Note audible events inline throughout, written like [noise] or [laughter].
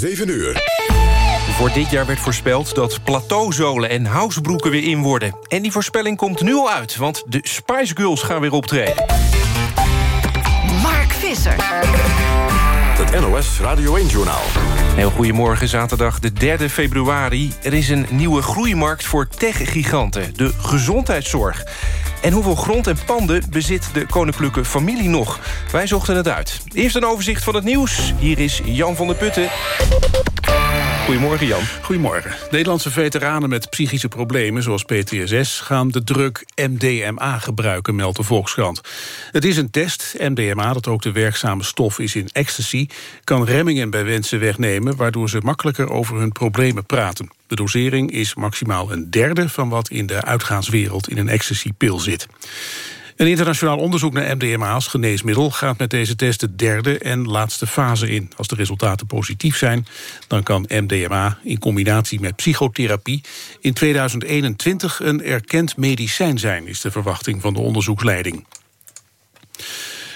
7 uur. Voor dit jaar werd voorspeld dat plateauzolen en housebroeken weer in worden. En die voorspelling komt nu al uit, want de Spice Girls gaan weer optreden. Mark Visser. Het NOS Radio 1-journaal. Heel goedemorgen, zaterdag de 3 februari. Er is een nieuwe groeimarkt voor tech-giganten, de gezondheidszorg. En hoeveel grond en panden bezit de koninklijke familie nog? Wij zochten het uit. Eerst een overzicht van het nieuws. Hier is Jan van der Putten. Goedemorgen, Jan. Goedemorgen. Nederlandse veteranen met psychische problemen, zoals PTSS... gaan de druk MDMA gebruiken, meldt de Volkskrant. Het is een test. MDMA, dat ook de werkzame stof is in ecstasy... kan remmingen bij wensen wegnemen... waardoor ze makkelijker over hun problemen praten. De dosering is maximaal een derde van wat in de uitgaanswereld... in een ecstasy-pil zit. Een internationaal onderzoek naar MDMA als geneesmiddel... gaat met deze test de derde en laatste fase in. Als de resultaten positief zijn, dan kan MDMA... in combinatie met psychotherapie in 2021 een erkend medicijn zijn... is de verwachting van de onderzoeksleiding.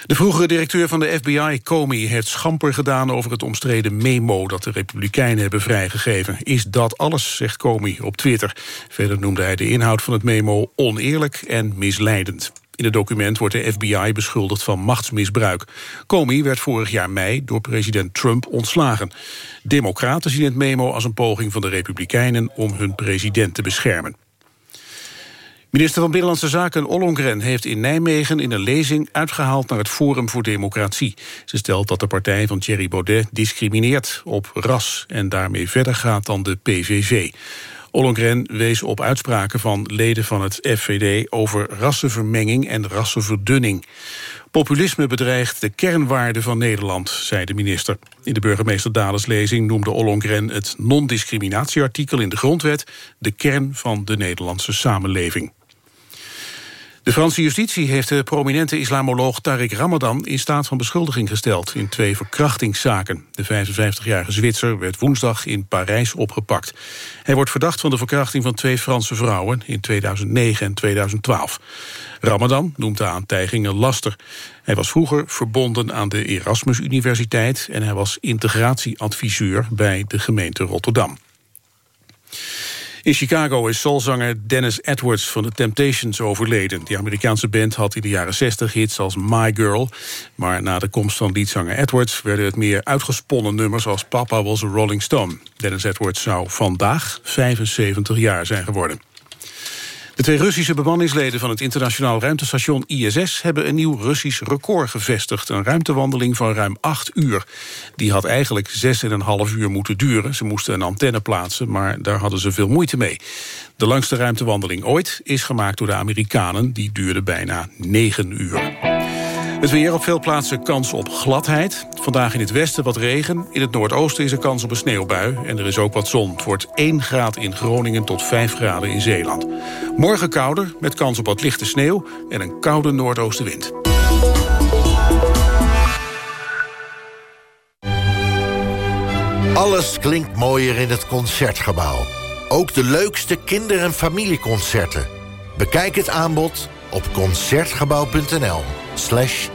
De vroegere directeur van de FBI, Comey, heeft schamper gedaan over het omstreden memo dat de Republikeinen hebben vrijgegeven. Is dat alles, zegt Comey op Twitter. Verder noemde hij de inhoud van het memo oneerlijk en misleidend. In het document wordt de FBI beschuldigd van machtsmisbruik. Comey werd vorig jaar mei door president Trump ontslagen. Democraten zien het memo als een poging van de Republikeinen om hun president te beschermen. Minister van Binnenlandse Zaken Ollongren heeft in Nijmegen in een lezing uitgehaald naar het Forum voor Democratie. Ze stelt dat de partij van Thierry Baudet discrimineert op ras en daarmee verder gaat dan de PVV. Ollongren wees op uitspraken van leden van het FVD over rassenvermenging en rassenverdunning. Populisme bedreigt de kernwaarden van Nederland, zei de minister. In de burgemeester Dales lezing noemde Ollongren het non-discriminatieartikel in de grondwet de kern van de Nederlandse samenleving. De Franse justitie heeft de prominente islamoloog Tariq Ramadan in staat van beschuldiging gesteld in twee verkrachtingszaken. De 55-jarige Zwitser werd woensdag in Parijs opgepakt. Hij wordt verdacht van de verkrachting van twee Franse vrouwen in 2009 en 2012. Ramadan noemt de aantijgingen laster. Hij was vroeger verbonden aan de Erasmus Universiteit en hij was integratieadviseur bij de gemeente Rotterdam. In Chicago is soulzanger Dennis Edwards van de Temptations overleden. Die Amerikaanse band had in de jaren 60 hits als My Girl. Maar na de komst van liedzanger Edwards... werden het meer uitgesponnen nummers als Papa was a Rolling Stone. Dennis Edwards zou vandaag 75 jaar zijn geworden. De twee Russische bemanningsleden van het internationaal ruimtestation ISS... hebben een nieuw Russisch record gevestigd. Een ruimtewandeling van ruim acht uur. Die had eigenlijk zes en een half uur moeten duren. Ze moesten een antenne plaatsen, maar daar hadden ze veel moeite mee. De langste ruimtewandeling ooit is gemaakt door de Amerikanen. Die duurde bijna negen uur. Het weer op veel plaatsen kans op gladheid. Vandaag in het westen wat regen. In het noordoosten is er kans op een sneeuwbui. En er is ook wat zon. Het wordt 1 graad in Groningen tot 5 graden in Zeeland. Morgen kouder, met kans op wat lichte sneeuw... en een koude noordoostenwind. Alles klinkt mooier in het Concertgebouw. Ook de leukste kinder- en familieconcerten. Bekijk het aanbod op Concertgebouw.nl slash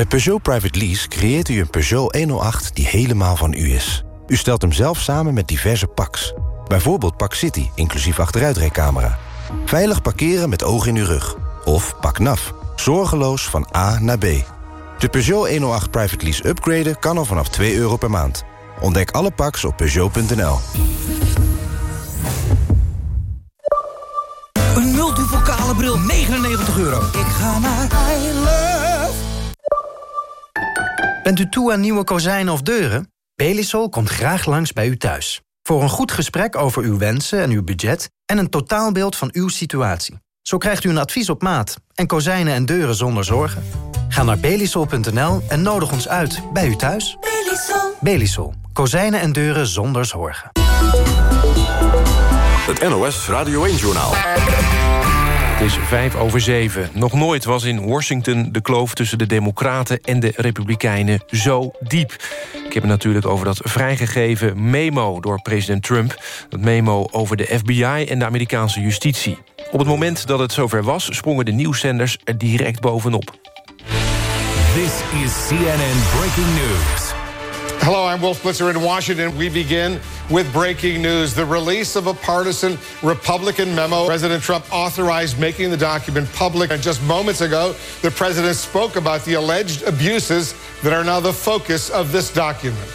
Met Peugeot Private Lease creëert u een Peugeot 108 die helemaal van u is. U stelt hem zelf samen met diverse packs. Bijvoorbeeld Pak City, inclusief achteruitrijcamera. Veilig parkeren met oog in uw rug. Of Pak NAF, zorgeloos van A naar B. De Peugeot 108 Private Lease upgraden kan al vanaf 2 euro per maand. Ontdek alle packs op Peugeot.nl. Een multipokale bril, 99 euro. Ik ga naar iLove. Bent u toe aan nieuwe kozijnen of deuren? Belisol komt graag langs bij u thuis. Voor een goed gesprek over uw wensen en uw budget... en een totaalbeeld van uw situatie. Zo krijgt u een advies op maat en kozijnen en deuren zonder zorgen. Ga naar belisol.nl en nodig ons uit bij u thuis. Belisol. Belisol. Kozijnen en deuren zonder zorgen. Het NOS Radio 1-journaal. Het is vijf over zeven. Nog nooit was in Washington de kloof tussen de Democraten en de Republikeinen zo diep. Ik heb het natuurlijk over dat vrijgegeven memo door president Trump. Dat memo over de FBI en de Amerikaanse justitie. Op het moment dat het zover was, sprongen de nieuwszenders er direct bovenop. This is CNN Breaking News. Hello, I'm Wolf Blitzer in Washington. We begin with breaking news the release of a partisan Republican memo. President Trump authorized making the document public. And just moments ago, the president spoke about the alleged abuses that are now the focus of this document.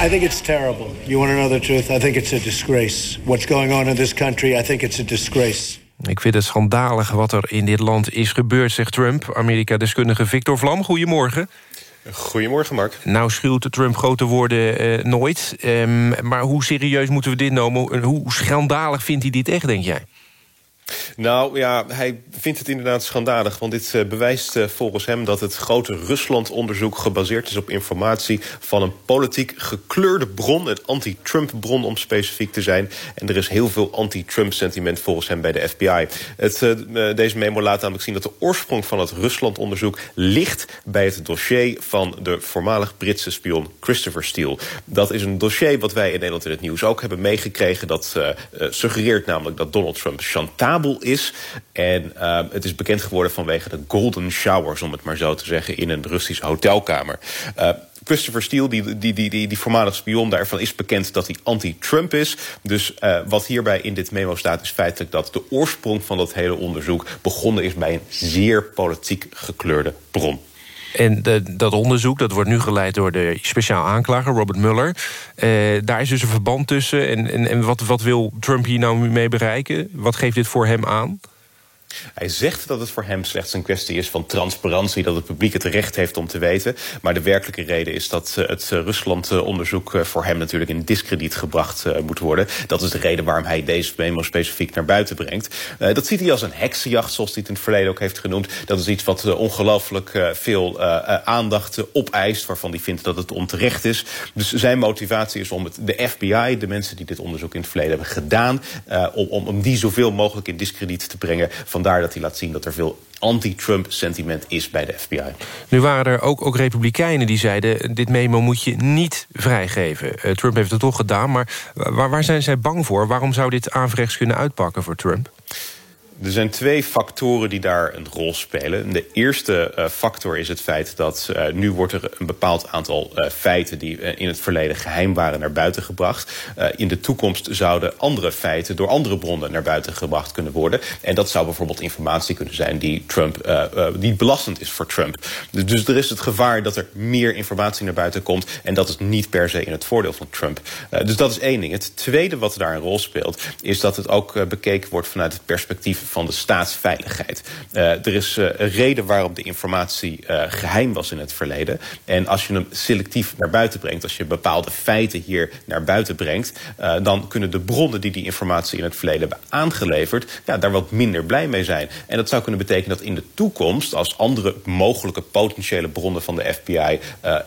I think it's terrible. You want to know the truth? I think it's a disgrace. What's going on in this country, I think it's a disgrace. Ik vind het schandalig wat er in dit land is gebeurd, zegt Trump. Amerika-deskundige Victor Vlam, goedemorgen. Goedemorgen, Mark. Nou schuwt Trump grote woorden eh, nooit. Um, maar hoe serieus moeten we dit nemen? Hoe schandalig vindt hij dit echt, denk jij? Nou ja, hij vindt het inderdaad schandalig. Want dit uh, bewijst uh, volgens hem dat het grote Rusland-onderzoek gebaseerd is op informatie van een politiek gekleurde bron. Een anti-Trump-bron om specifiek te zijn. En er is heel veel anti-Trump-sentiment volgens hem bij de FBI. Het, uh, deze memo laat namelijk zien dat de oorsprong van het Rusland-onderzoek ligt bij het dossier van de voormalig Britse spion Christopher Steele. Dat is een dossier wat wij in Nederland in het nieuws ook hebben meegekregen. Dat suggereert namelijk dat Donald Trump chantage is. En uh, het is bekend geworden vanwege de golden showers, om het maar zo te zeggen, in een Russische hotelkamer. Uh, Christopher Steele, die, die, die, die, die voormalig spion, daarvan is bekend dat hij anti-Trump is. Dus uh, wat hierbij in dit memo staat, is feitelijk dat de oorsprong van dat hele onderzoek begonnen is bij een zeer politiek gekleurde bron. En dat onderzoek dat wordt nu geleid door de speciaal aanklager Robert Mueller. Uh, daar is dus een verband tussen. En, en, en wat, wat wil Trump hier nou mee bereiken? Wat geeft dit voor hem aan? Hij zegt dat het voor hem slechts een kwestie is van transparantie... dat het publiek het recht heeft om te weten. Maar de werkelijke reden is dat eh, het eh, Rusland-onderzoek... Eh, voor hem natuurlijk in discrediet gebracht moet worden. Dat is de reden waarom hij deze memo specifiek naar buiten brengt. Dat ziet hij als een heksenjacht, zoals hij het in het verleden ook heeft genoemd. Dat is iets wat ongelooflijk veel aandacht opeist... waarvan hij vindt dat het onterecht is. Dus zijn motivatie is om het, de FBI, de mensen die dit onderzoek in het verleden hebben gedaan... om, om die zoveel mogelijk in discrediet te brengen... Van Vandaar dat hij laat zien dat er veel anti-Trump sentiment is bij de FBI. Nu waren er ook, ook republikeinen die zeiden... dit memo moet je niet vrijgeven. Uh, Trump heeft het toch gedaan, maar waar, waar zijn zij bang voor? Waarom zou dit averechts kunnen uitpakken voor Trump? Er zijn twee factoren die daar een rol spelen. De eerste uh, factor is het feit dat uh, nu wordt er een bepaald aantal uh, feiten... die in het verleden geheim waren naar buiten gebracht. in de toekomst zouden andere feiten door andere bronnen naar buiten gebracht kunnen worden. En dat zou bijvoorbeeld informatie kunnen zijn die, Trump, die belastend is voor Trump. Dus, dus er is het gevaar dat er meer informatie naar buiten komt... en dat is niet per se in het voordeel van Trump. dus dat is één ding. Het tweede wat daar een rol speelt... is dat het ook bekeken wordt vanuit het perspectief van de staatsveiligheid. Uh, er is uh, een reden waarom de informatie uh, geheim was in het verleden. En als je hem selectief naar buiten brengt, als je bepaalde feiten hier naar buiten brengt, dan kunnen de bronnen die die informatie in het verleden hebben aangeleverd, ja, daar wat minder blij mee zijn. En dat zou kunnen betekenen dat in de toekomst, als andere mogelijke potentiële bronnen van de FBI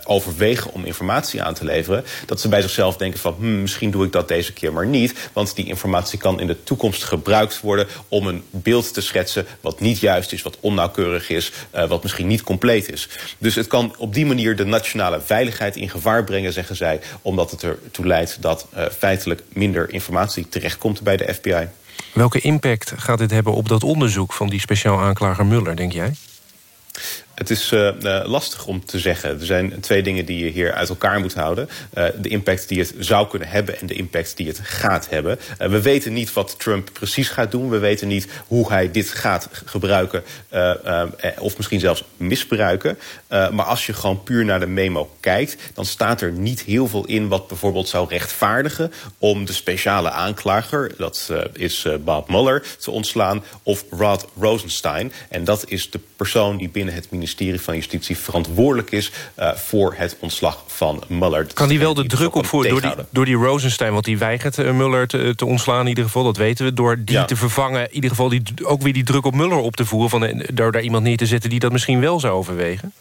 overwegen om informatie aan te leveren, dat ze bij zichzelf denken van hm, misschien doe ik dat deze keer maar niet, want die informatie kan in de toekomst gebruikt worden om een beeld te schetsen wat niet juist is, wat onnauwkeurig is, uh, wat misschien niet compleet is. Dus het kan op die manier de nationale veiligheid in gevaar brengen, zeggen zij, omdat het ertoe leidt dat uh, feitelijk minder informatie terechtkomt bij de FBI. Welke impact gaat dit hebben op dat onderzoek van die speciaal aanklager Muller, denk jij? Het is uh, lastig om te zeggen. Er zijn twee dingen die je hier uit elkaar moet houden. Uh, de impact die het zou kunnen hebben en de impact die het gaat hebben. we weten niet wat Trump precies gaat doen. We weten niet hoe hij dit gaat gebruiken of misschien zelfs misbruiken. maar als je gewoon puur naar de memo kijkt... dan staat er niet heel veel in wat bijvoorbeeld zou rechtvaardigen... om de speciale aanklager, dat is Bob Mueller, te ontslaan... of Rod Rosenstein. En dat is de persoon die binnen het ministerie ministerie van Justitie verantwoordelijk is uh, voor het ontslag van Mueller. Kan die wel de druk opvoeren door die, door die Rosenstein? Want die weigert uh, Mueller te, te, ontslaan in ieder geval, dat weten we. Door die ja. te vervangen, in ieder geval die, ook weer die druk op Mueller op te voeren... Van, door daar iemand neer te zetten die dat misschien wel zou overwegen?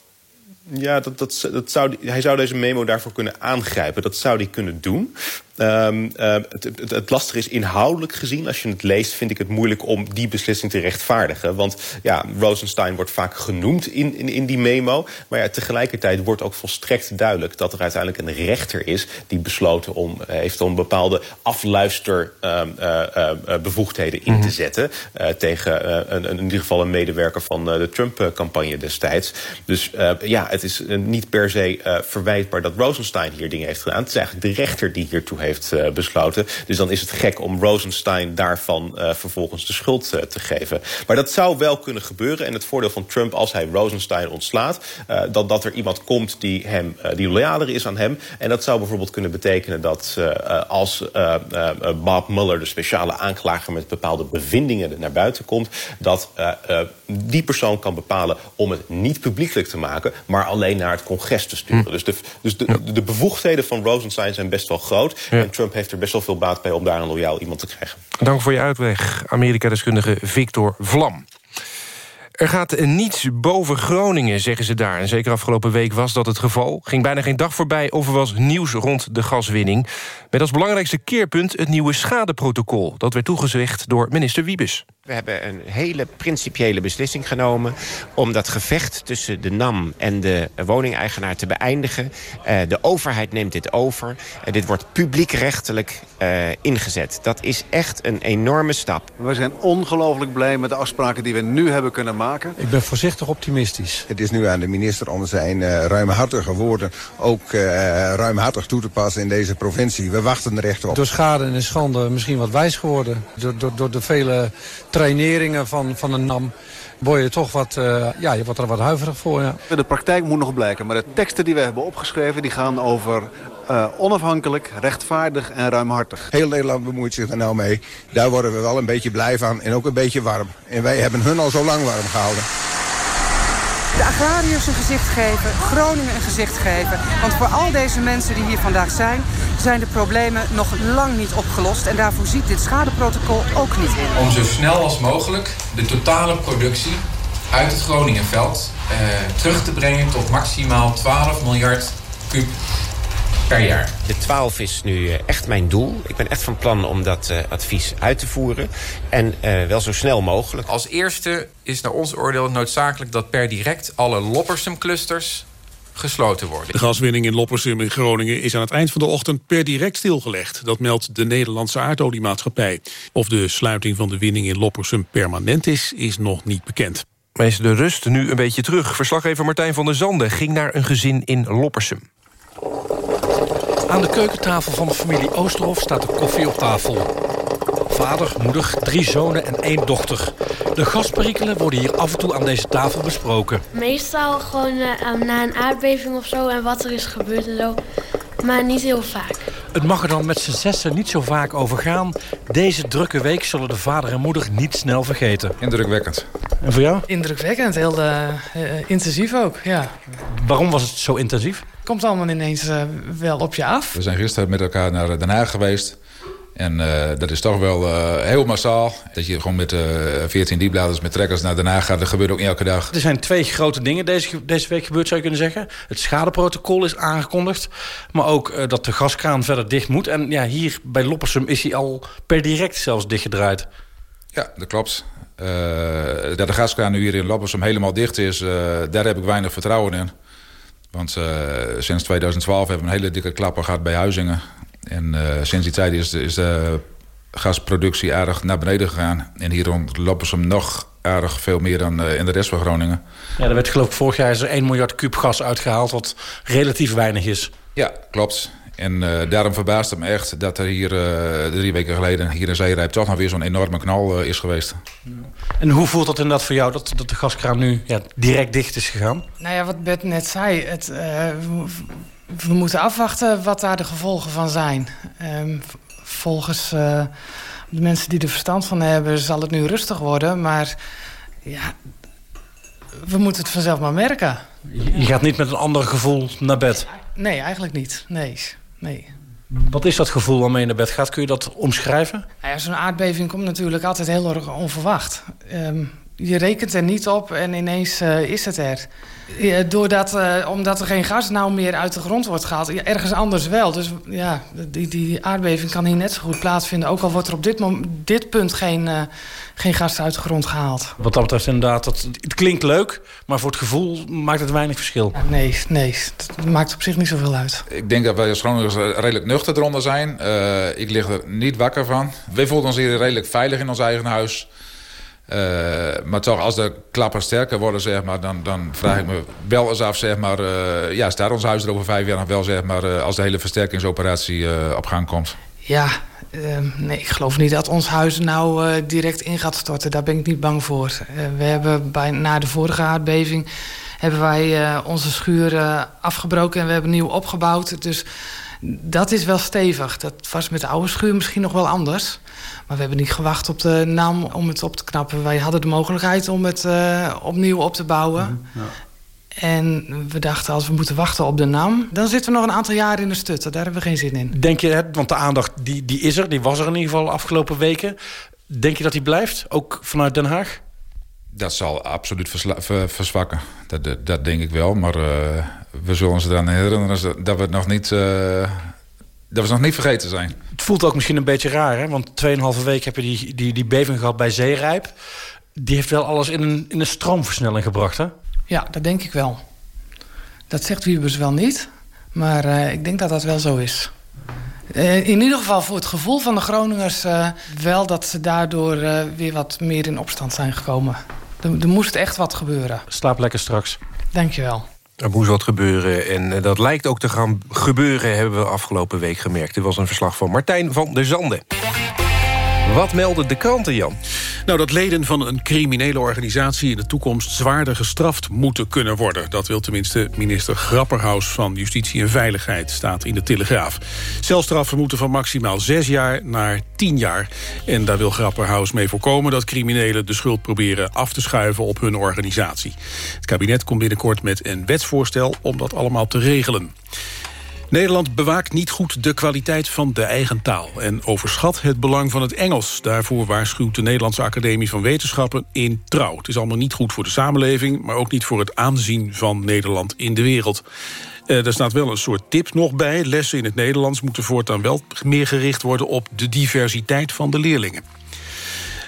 Ja, dat, dat, dat zou, hij zou deze memo daarvoor kunnen aangrijpen. Dat zou hij kunnen doen. Um, het, het, het, lastige is inhoudelijk gezien, als je het leest, vind ik het moeilijk om die beslissing te rechtvaardigen. Want ja, Rosenstein wordt vaak genoemd in, in, in die memo. Maar ja, tegelijkertijd wordt ook volstrekt duidelijk dat er uiteindelijk een rechter is die besloten om, heeft om bepaalde afluisterbevoegdheden uh, in te mhm. zetten. tegen een, een, in ieder geval een medewerker van de Trump-campagne destijds. Dus ja, het is niet per se verwijtbaar dat Rosenstein hier dingen heeft gedaan. Het is eigenlijk de rechter die hiertoe heeft uh, besloten. Dus dan is het gek om Rosenstein daarvan uh, vervolgens de schuld uh, te geven. Maar dat zou wel kunnen gebeuren. En het voordeel van Trump als hij Rosenstein ontslaat... dat, dat er iemand komt die, hem, die loyaler is aan hem. En dat zou bijvoorbeeld kunnen betekenen dat als Bob Mueller... de speciale aanklager met bepaalde bevindingen naar buiten komt... dat die persoon kan bepalen om het niet publiekelijk te maken... maar alleen naar het congres te sturen. Hm. Dus, de, dus de, de bevoegdheden van Rosenstein zijn best wel groot. En Trump heeft er best wel veel baat bij om daar een loyaal iemand te krijgen. Dank voor je uitleg, Amerika-deskundige Victor Vlam. Er gaat niets boven Groningen, zeggen ze daar. En zeker afgelopen week was dat het geval. Ging bijna geen dag voorbij of er was nieuws rond de gaswinning. Met als belangrijkste keerpunt het nieuwe schadeprotocol. Dat werd toegezegd door minister Wiebes. We hebben een hele principiële beslissing genomen... om dat gevecht tussen de NAM en de woningeigenaar te beëindigen. Uh, de overheid neemt dit over. Uh, dit wordt publiekrechtelijk uh, ingezet. Dat is echt een enorme stap. We zijn ongelooflijk blij met de afspraken die we nu hebben kunnen maken. Ik ben voorzichtig optimistisch. Het is nu aan de minister om zijn ruimhartige woorden... ook ruimhartig toe te passen in deze provincie. We wachten er echt op. Door schade en schande misschien wat wijs geworden. Door, door, door de vele traineringen van, van een NAM word je toch wat, uh, ja, je wordt er wat huiverig voor. Ja. De praktijk moet nog blijken, maar de teksten die we hebben opgeschreven... die gaan over uh, onafhankelijk, rechtvaardig en ruimhartig. Heel Nederland bemoeit zich er nou mee. Daar worden we wel een beetje blij van en ook een beetje warm. En wij hebben hun al zo lang warm gehouden agrariërs een gezicht geven, Groningen een gezicht geven. Want voor al deze mensen die hier vandaag zijn... zijn de problemen nog lang niet opgelost. En daarvoor ziet dit schadeprotocol ook niet in. Om zo snel als mogelijk de totale productie uit het Groningenveld... Eh, terug te brengen tot maximaal 12 miljard kub per jaar. De 12 is nu eh, echt mijn doel. Ik ben echt van plan om dat uh, advies uit te voeren. En uh, wel zo snel mogelijk. Als eerste is naar ons oordeel noodzakelijk... dat per direct alle Loppersum-clusters gesloten worden. De gaswinning in Loppersum in Groningen is aan het eind van de ochtend per direct stilgelegd. Dat meldt de Nederlandse aardoliemaatschappij. Of de sluiting van de winning in Loppersum permanent is, is nog niet bekend. Maar is de rust nu een beetje terug? Verslaggever Martijn van der Zanden ging naar een gezin in Loppersum. Aan de keukentafel van de familie Oosterhof staat de koffie op tafel. Vader, moeder, drie zonen en één dochter. De gasperikelen worden hier af en toe aan deze tafel besproken. Meestal gewoon uh, na een aardbeving of zo en wat er is gebeurd en zo. Maar niet heel vaak. Het mag er dan met z'n zessen niet zo vaak over gaan. Deze drukke week zullen de vader en moeder niet snel vergeten. Indrukwekkend. En voor jou? Indrukwekkend, heel uh, intensief ook, ja. Waarom was het zo intensief? Komt allemaal ineens uh, wel op je af. We zijn gisteren met elkaar naar Den Haag geweest. En uh, dat is toch wel uh, heel massaal. Dat je gewoon met uh, 14 diepladers met trekkers naar Den Haag gaat. Dat gebeurt ook niet elke dag. Er zijn twee grote dingen deze, deze week gebeurd, zou je kunnen zeggen. Het schadeprotocol is aangekondigd. Maar ook dat de gaskraan verder dicht moet. En ja, hier bij Loppersum is hij al per direct zelfs dichtgedraaid. Ja, dat klopt. dat de gaskraan nu hier in Loppersum helemaal dicht is... daar heb ik weinig vertrouwen in. Want sinds 2012 hebben we een hele dikke klapper gehad bij Huizingen. En uh, sinds die tijd is, is de gasproductie aardig naar beneden gegaan. En hier rond Loppersum nog aardig veel meer dan uh, in de rest van Groningen. Ja, er werd geloof ik vorig jaar is er 1 miljard kuub gas uitgehaald... wat relatief weinig is. Ja, klopt. En uh, daarom verbaast het me echt dat er hier drie weken geleden... hier in Zeerijp toch nog weer zo'n enorme knal is geweest. En hoe voelt dat inderdaad voor jou dat, dat de gaskraan nu ja, direct dicht is gegaan? Nou ja, wat Bert net zei... Het, we moeten afwachten wat daar de gevolgen van zijn. Um, volgens uh, de mensen die er verstand van hebben... zal het nu rustig worden, maar ja, we moeten het vanzelf maar merken. Je gaat niet met een ander gevoel naar bed? Nee, eigenlijk niet. Nee, nee. Wat is dat gevoel waarmee je naar bed gaat? Kun je dat omschrijven? Nou ja, Zo'n aardbeving komt natuurlijk altijd heel erg onverwacht. Um, je rekent er niet op en ineens uh, is het er. Ja, doordat, uh, omdat er geen gas nou meer uit de grond wordt gehaald. Ja, ergens anders wel. Dus ja, die, die aardbeving kan hier net zo goed plaatsvinden. Ook al wordt er op dit, dit punt geen, uh, geen gas uit de grond gehaald. Wat dat betreft inderdaad, dat, het klinkt leuk... maar voor het gevoel maakt het weinig verschil. Ja, nee, nee, het maakt op zich niet zoveel uit. Ik denk dat wij als Groningers redelijk nuchter eronder zijn. Uh, ik lig er niet wakker van. Wij voelen ons hier redelijk veilig in ons eigen huis... Uh, maar toch, als de klappen sterker worden, zeg maar, dan, dan vraag ik me wel eens af, zeg maar, uh, ja, staat ons huis er over vijf jaar nog wel, zeg maar, uh, als de hele versterkingsoperatie op gang komt? Ja, ehm, nee, ik geloof niet dat ons huis nou direct in gaat storten. Daar ben ik niet bang voor. we hebben bij, na de vorige aardbeving hebben wij onze schuur afgebroken en we hebben nieuw opgebouwd. Dus dat is wel stevig. Dat was met de oude schuur misschien nog wel anders. Maar we hebben niet gewacht op de NAM om het op te knappen. Wij hadden de mogelijkheid om het uh, opnieuw op te bouwen. Mhm, ja. En we dachten, als we moeten wachten op de NAM... dan zitten we nog een aantal jaren in de stutten. Daar hebben we geen zin in. Denk je, want de aandacht die, die is er, die was er in ieder geval de afgelopen weken. Denk je dat die blijft, ook vanuit Den Haag? Dat zal absoluut verzwakken. Dat, dat, dat, denk ik wel. Maar uh, we zullen ons eraan herinneren dat we het nog niet... Uh, dat we nog niet vergeten zijn. Het voelt ook misschien een beetje raar, hè? Want 2,5 week heb je die, die, die beving gehad bij Zeerijp. Die heeft wel alles in een, in een stroomversnelling gebracht, hè? Ja, dat denk ik wel. Dat zegt Wiebes wel niet, maar uh, ik denk dat dat wel zo is. Uh, in ieder geval voor het gevoel van de Groningers uh, wel dat ze daardoor weer wat meer in opstand zijn gekomen. Er, er moest echt wat gebeuren. Slaap lekker straks. Dankjewel. Er moest wat gebeuren en eh, dat lijkt ook te gaan gebeuren... hebben we afgelopen week gemerkt. Dit was een verslag van Martijn van der Zanden. Wat melden de kranten, Jan? Nou, dat leden van een criminele organisatie in de toekomst zwaarder gestraft moeten kunnen worden. Dat wil tenminste minister Grapperhaus van Justitie en Veiligheid, staat in de Telegraaf. Celstraffen moeten van maximaal zes jaar naar tien jaar. En daar wil Grapperhaus mee voorkomen dat criminelen de schuld proberen af te schuiven op hun organisatie. Het kabinet komt binnenkort met een wetsvoorstel om dat allemaal te regelen. Nederland bewaakt niet goed de kwaliteit van de eigen taal... en overschat het belang van het Engels. Daarvoor waarschuwt de Nederlandse Academie van Wetenschappen in trouw. Het is allemaal niet goed voor de samenleving... maar ook niet voor het aanzien van Nederland in de wereld. Uh, er staat wel een soort tip nog bij. Lessen in het Nederlands moeten voortaan wel meer gericht worden... op de diversiteit van de leerlingen.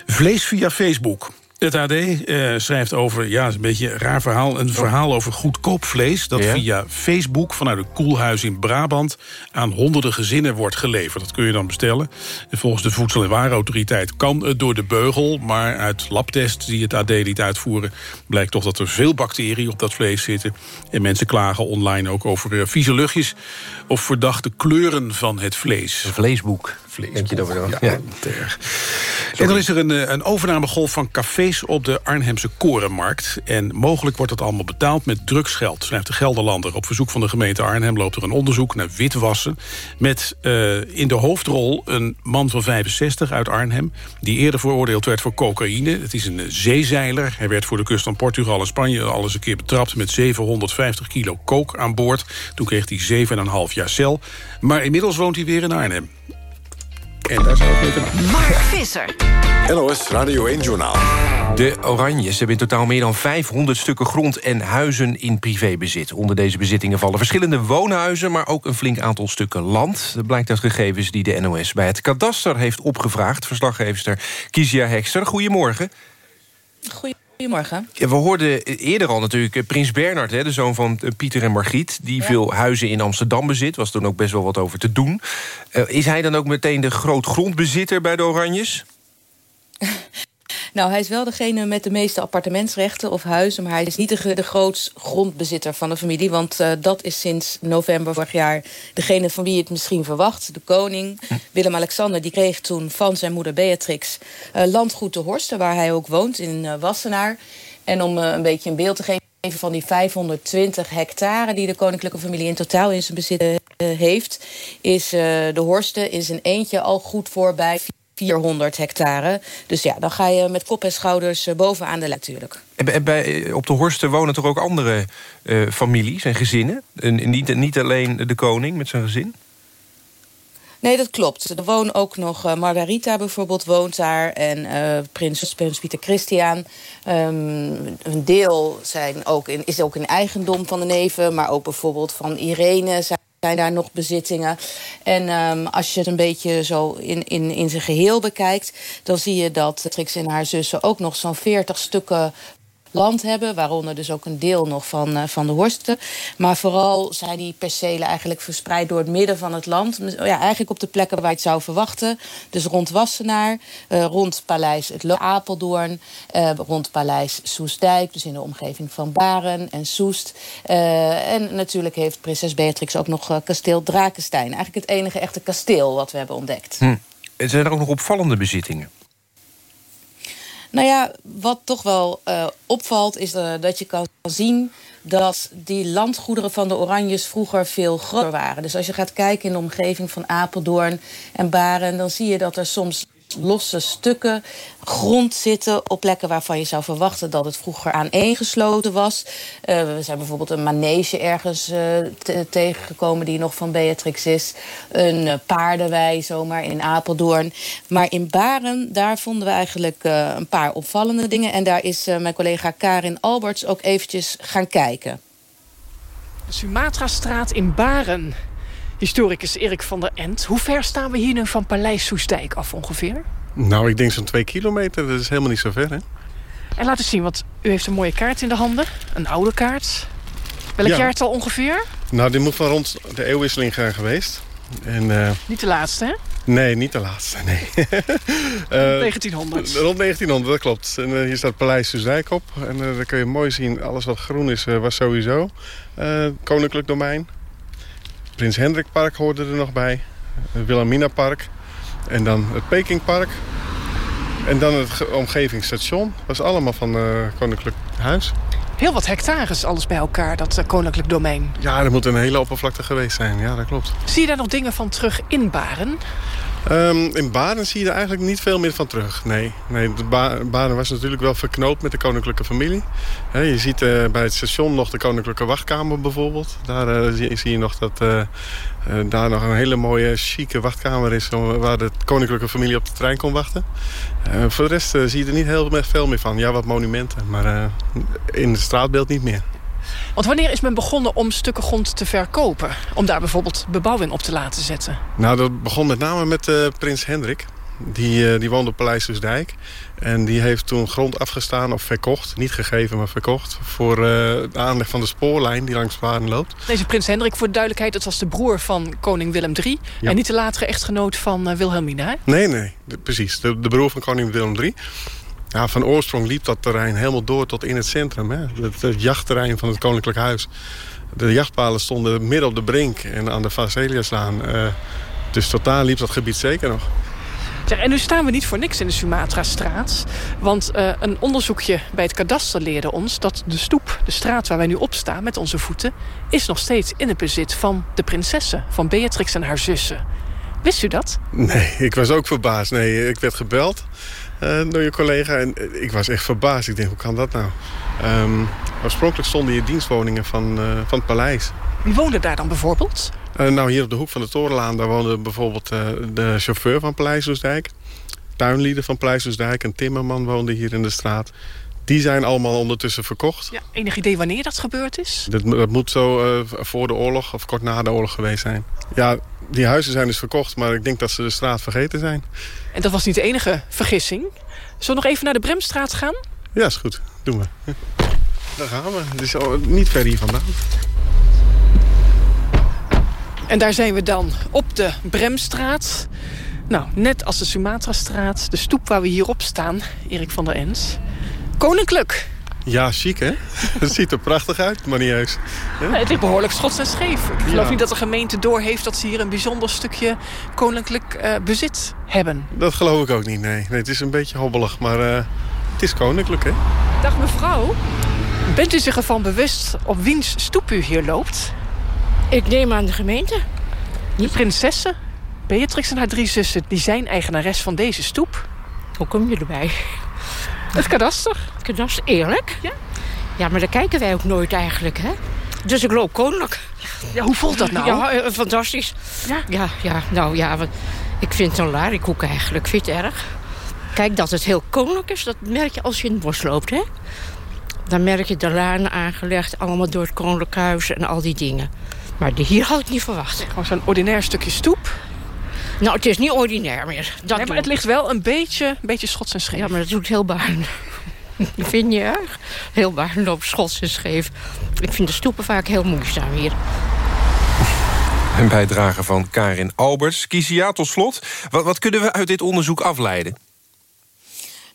Vlees via Facebook. Het AD uh, schrijft over, ja, een beetje een raar verhaal... een verhaal over goedkoop vlees... dat via Facebook vanuit een koelhuis in Brabant... aan honderden gezinnen wordt geleverd. Dat kun je dan bestellen. En volgens de Voedsel- en Warenautoriteit kan het door de beugel... maar uit labtests die het AD liet uitvoeren... blijkt toch dat er veel bacteriën op dat vlees zitten. En mensen klagen online ook over uh, vieze luchtjes... of verdachte kleuren van het vlees. Een vleesboek, denk je dat wel? Ja, ja. Erg. En dan is er een, eh, een overnamegolf van cafés op de Arnhemse Korenmarkt. En mogelijk wordt dat allemaal betaald met drugsgeld, schrijft de Gelderlander. Op verzoek van de gemeente Arnhem loopt er een onderzoek naar witwassen... met uh, in de hoofdrol een man van 65 uit Arnhem... die eerder veroordeeld werd voor cocaïne. Het is een zeezeiler. Hij werd voor de kust van Portugal en Spanje al eens een keer betrapt... met 750 kilo coke aan boord. Toen kreeg hij 7,5 jaar cel. Maar inmiddels woont hij weer in Arnhem. En daar zou het mee te Mark Visser. NOS Radio 1-journaal. De Oranjes hebben in totaal meer dan 500 stukken grond en huizen in privébezit. Onder deze bezittingen vallen verschillende woonhuizen... maar ook een flink aantal stukken land. Dat blijkt uit gegevens die de NOS bij het kadaster heeft opgevraagd. Verslaggeefster Kizia Hekster, goedemorgen. Goedemorgen. Goedemorgen. We hoorden eerder al natuurlijk eh, Prins Bernard, hè, de zoon van eh, Pieter en Margriet... die veel huizen in Amsterdam bezit. Was toen ook best wel wat over te doen. Uh, is hij dan ook meteen de grootgrondbezitter bij de Oranjes? [laughs] Nou, hij is wel degene met de meeste appartementsrechten of huizen... maar hij is niet de, de grootst grondbezitter van de familie... want uh, dat is sinds november vorig jaar degene van wie je het misschien verwacht. De koning, Willem-Alexander, die kreeg toen van zijn moeder Beatrix... Uh, landgoed te Horsten, waar hij ook woont, in uh, Wassenaar. En om een beetje een beeld te geven van die 520 hectare... die de koninklijke familie in totaal in zijn bezit heeft... is de Horsten in zijn eentje al goed voorbij 400 hectare. Dus ja, dan ga je met kop en schouders eh, bovenaan de natuurlijk. En bij, op de Horsten wonen toch ook andere uh, families en gezinnen? En niet, niet alleen de koning met zijn gezin? Nee, dat klopt. Er woont ook nog uh, Margarita bijvoorbeeld woont daar. En uh, prins, prins Pieter Christian. Um, een deel zijn ook in, is ook in eigendom van de neven. Maar ook bijvoorbeeld van Irene zijn zijn daar nog bezittingen. En um, als je het een beetje zo in, in, in zijn geheel bekijkt... dan zie je dat Trix en haar zussen ook nog zo'n 40 stukken land hebben. Waaronder dus ook een deel nog van, uh, van de Horsten. Maar vooral zijn die percelen eigenlijk verspreid door het midden van het land. Ja, eigenlijk op de plekken waar je het zou verwachten. Dus rond Wassenaar, uh, rond Paleis het Le Apeldoorn... Uh, rond Paleis Soestdijk, dus in de omgeving van Baren en Soest. en natuurlijk heeft prinses Beatrix ook nog kasteel Drakenstein. Eigenlijk het enige echte kasteel wat we hebben ontdekt. Hm. Zijn er ook nog opvallende bezittingen? Nou ja, wat toch wel uh, opvalt is uh, dat je kan zien dat die landgoederen van de Oranjes vroeger veel groter waren. Dus als je gaat kijken in de omgeving van Apeldoorn en Baren... dan zie je dat er soms losse stukken grond zitten op plekken waarvan je zou verwachten dat het vroeger aaneengesloten was. Uh, we zijn bijvoorbeeld een manege ergens uh, tegengekomen die nog van Beatrix is. Een uh, paardenwei zomaar in Apeldoorn. Maar in Baren, daar vonden we eigenlijk een paar opvallende dingen. En daar is mijn collega Karin Alberts ook eventjes gaan kijken. De Sumatra-straat in Baren. Historicus Erik van der Ent. Hoe ver staan we hier nu van Paleis Soestdijk af ongeveer? Nou, ik denk zo'n twee kilometer. Dat is helemaal niet zo ver, hè? En laat eens zien, want u heeft een mooie kaart in de handen. Een oude kaart. Welk ja. jaartal ongeveer? Nou, dit moet van rond de eeuwwisseling gaan geweest. En, uh... Niet de laatste, hè? Nee, niet de laatste, nee. uh, [laughs] 1900. Rond 1900, dat klopt. En uh, hier staat Paleis Soesdijk op. En dan kun je mooi zien, alles wat groen is, was sowieso koninklijk domein. Prins Hendrikpark hoorde er nog bij. Het Wilhelmina Park. En dan het Pekingpark. En dan het omgevingsstation. Dat was allemaal van uh, Koninklijk Huis. Heel wat hectares alles bij elkaar, dat uh, Koninklijk Domein. Ja, er moet een hele oppervlakte geweest zijn. Ja, dat klopt. Zie je daar nog dingen van terug in Baren? Um, in Baden zie je er eigenlijk niet veel meer van terug. Nee, nee de ba Baden was natuurlijk wel verknoopt met de koninklijke familie. Je ziet uh, bij het station nog de koninklijke wachtkamer bijvoorbeeld. Daar uh, zie, zie, je nog dat uh, daar nog een hele mooie, chique wachtkamer is... waar de koninklijke familie op de trein kon wachten. voor de rest zie je er niet heel veel meer van. Ja, wat monumenten, maar in het straatbeeld niet meer. Want wanneer is men begonnen om stukken grond te verkopen? Om daar bijvoorbeeld bebouwing op te laten zetten? Nou, dat begon met name met uh, prins Hendrik. Die, uh, die woonde op Paleis. En die heeft toen grond afgestaan of verkocht. Niet gegeven, maar verkocht. Voor uh, de aanleg van de spoorlijn die langs Baren loopt. Deze prins Hendrik, voor de duidelijkheid... dat was de broer van koning Willem III. Ja. En niet de latere echtgenoot van Wilhelmina. Nee, nee. De, precies. De, de broer van koning Willem III. Ja, van oorsprong liep dat terrein helemaal door tot in het centrum. Hè? Het, het jachtterrein van het Koninklijk Huis. De jachtpalen stonden midden op de brink en aan de Vaseliaslaan. Uh, dus totaal liep dat gebied zeker nog. Zeg, en nu staan we niet voor niks in de Sumatra-straat. Want uh, een onderzoekje bij het kadaster leerde ons... dat de stoep, de straat waar wij nu op staan met onze voeten... is nog steeds in het bezit van de prinsessen. Van Beatrix en haar zussen. Wist u dat? Nee, ik was ook verbaasd. Nee, ik werd gebeld door je collega. En ik was echt verbaasd. Ik denk, hoe kan dat nou? Um, oorspronkelijk stonden hier dienstwoningen van, uh, van het paleis. Wie woonde daar dan bijvoorbeeld? Nou, hier op de hoek van de Torenlaan... daar woonde bijvoorbeeld de chauffeur van Paleis Oesdijk. Tuinlieden van Paleis Oesdijk. Een timmerman woonde hier in de straat. Die zijn allemaal ondertussen verkocht. Ja, enig idee wanneer dat gebeurd is? Dat, dat moet zo uh, voor de oorlog of kort na de oorlog geweest zijn. Ja, die huizen zijn dus verkocht, maar ik denk dat ze de straat vergeten zijn. En dat was niet de enige vergissing. Zullen we nog even naar de Bremstraat gaan? Ja, is goed. Doen we. [laughs] Daar gaan we. Het is niet ver hier vandaan. En daar zijn we dan op de Bremstraat. Nou, net als de Sumatra-straat, de stoep waar we hier op staan, Erik van der Ens. Koninklijk. Ja, chic hè? [laughs] Het ziet er prachtig uit, maar niet eens. Ja? het ligt behoorlijk schots en scheef. Ik geloof ja. niet dat de gemeente doorheeft dat ze hier een bijzonder stukje koninklijk uh, bezit hebben. Dat geloof ik ook niet, nee. nee het is een beetje hobbelig, maar uh, het is koninklijk hè? Dag mevrouw. Bent u zich ervan bewust op wiens stoep u hier loopt? Ik neem aan de gemeente. De prinsessen, Beatrix en haar drie zussen, die zijn eigenares van deze stoep. Hoe kom je erbij? Het kadaster. Het kadaster, eerlijk? Ja. Ja, maar daar kijken wij ook nooit eigenlijk, hè? Dus ik loop koninklijk. Ja, hoe voelt dat nou? Ja, eh, fantastisch. Ja? Ja, ja, nou ja, ik vind zo'n larikoek eigenlijk, vind het erg? Kijk, dat het heel koninklijk is, dat merk je als je in het bos loopt, hè? Dan merk je de lanen aangelegd, allemaal door het koninklijk huis en al die dingen. Maar hier had ik niet verwacht. Gewoon zo'n ordinair stukje stoep? Nou, het is niet ordinair meer. Dat nee, maar het ligt wel een beetje, een beetje schots en scheef. Ja, maar dat doet heel Baarn. [laughs] Vind je erg? Heel Baarn loopt schots en scheef. Ik vind de stoepen vaak heel moeizaam hier. Een bijdrage van Karin Alberts. Kisia, tot slot. Wat, wat kunnen we uit dit onderzoek afleiden?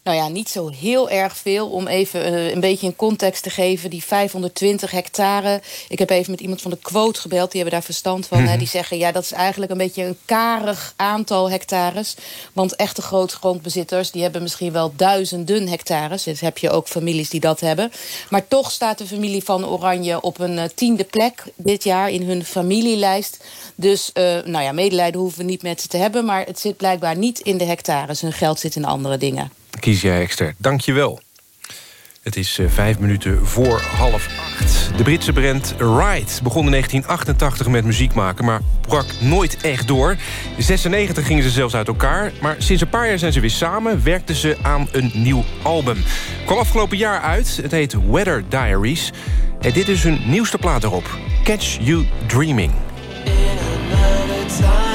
Nou ja, niet zo heel erg veel. Om even eh, een beetje in context te geven. Die 520 hectare. Ik heb even met iemand van de quote gebeld. Die hebben daar verstand van. Mhm. Hè. Die zeggen, ja, dat is eigenlijk een beetje een karig aantal hectares. Want echte grootgrondbezitters... die hebben misschien wel duizenden hectares. Dus heb je ook families die dat hebben. Maar toch staat de familie van Oranje op een eh, tiende plek... dit jaar in hun familielijst. Dus, eh, nou ja, medelijden hoeven we niet met ze te hebben... maar het zit blijkbaar niet in de hectares. Hun geld zit in andere dingen. Kisia Ekster, dank je wel. Het is eh, vijf minuten voor half acht. De Britse band Ride begon in 1988 met muziek maken... maar brak nooit echt door. In 96 gingen ze zelfs uit elkaar. Maar sinds een paar jaar zijn ze weer samen... werkten ze aan een nieuw album. Kwam afgelopen jaar uit. Het heet Weather Diaries. En dit is hun nieuwste plaat erop. Catch You Dreaming. There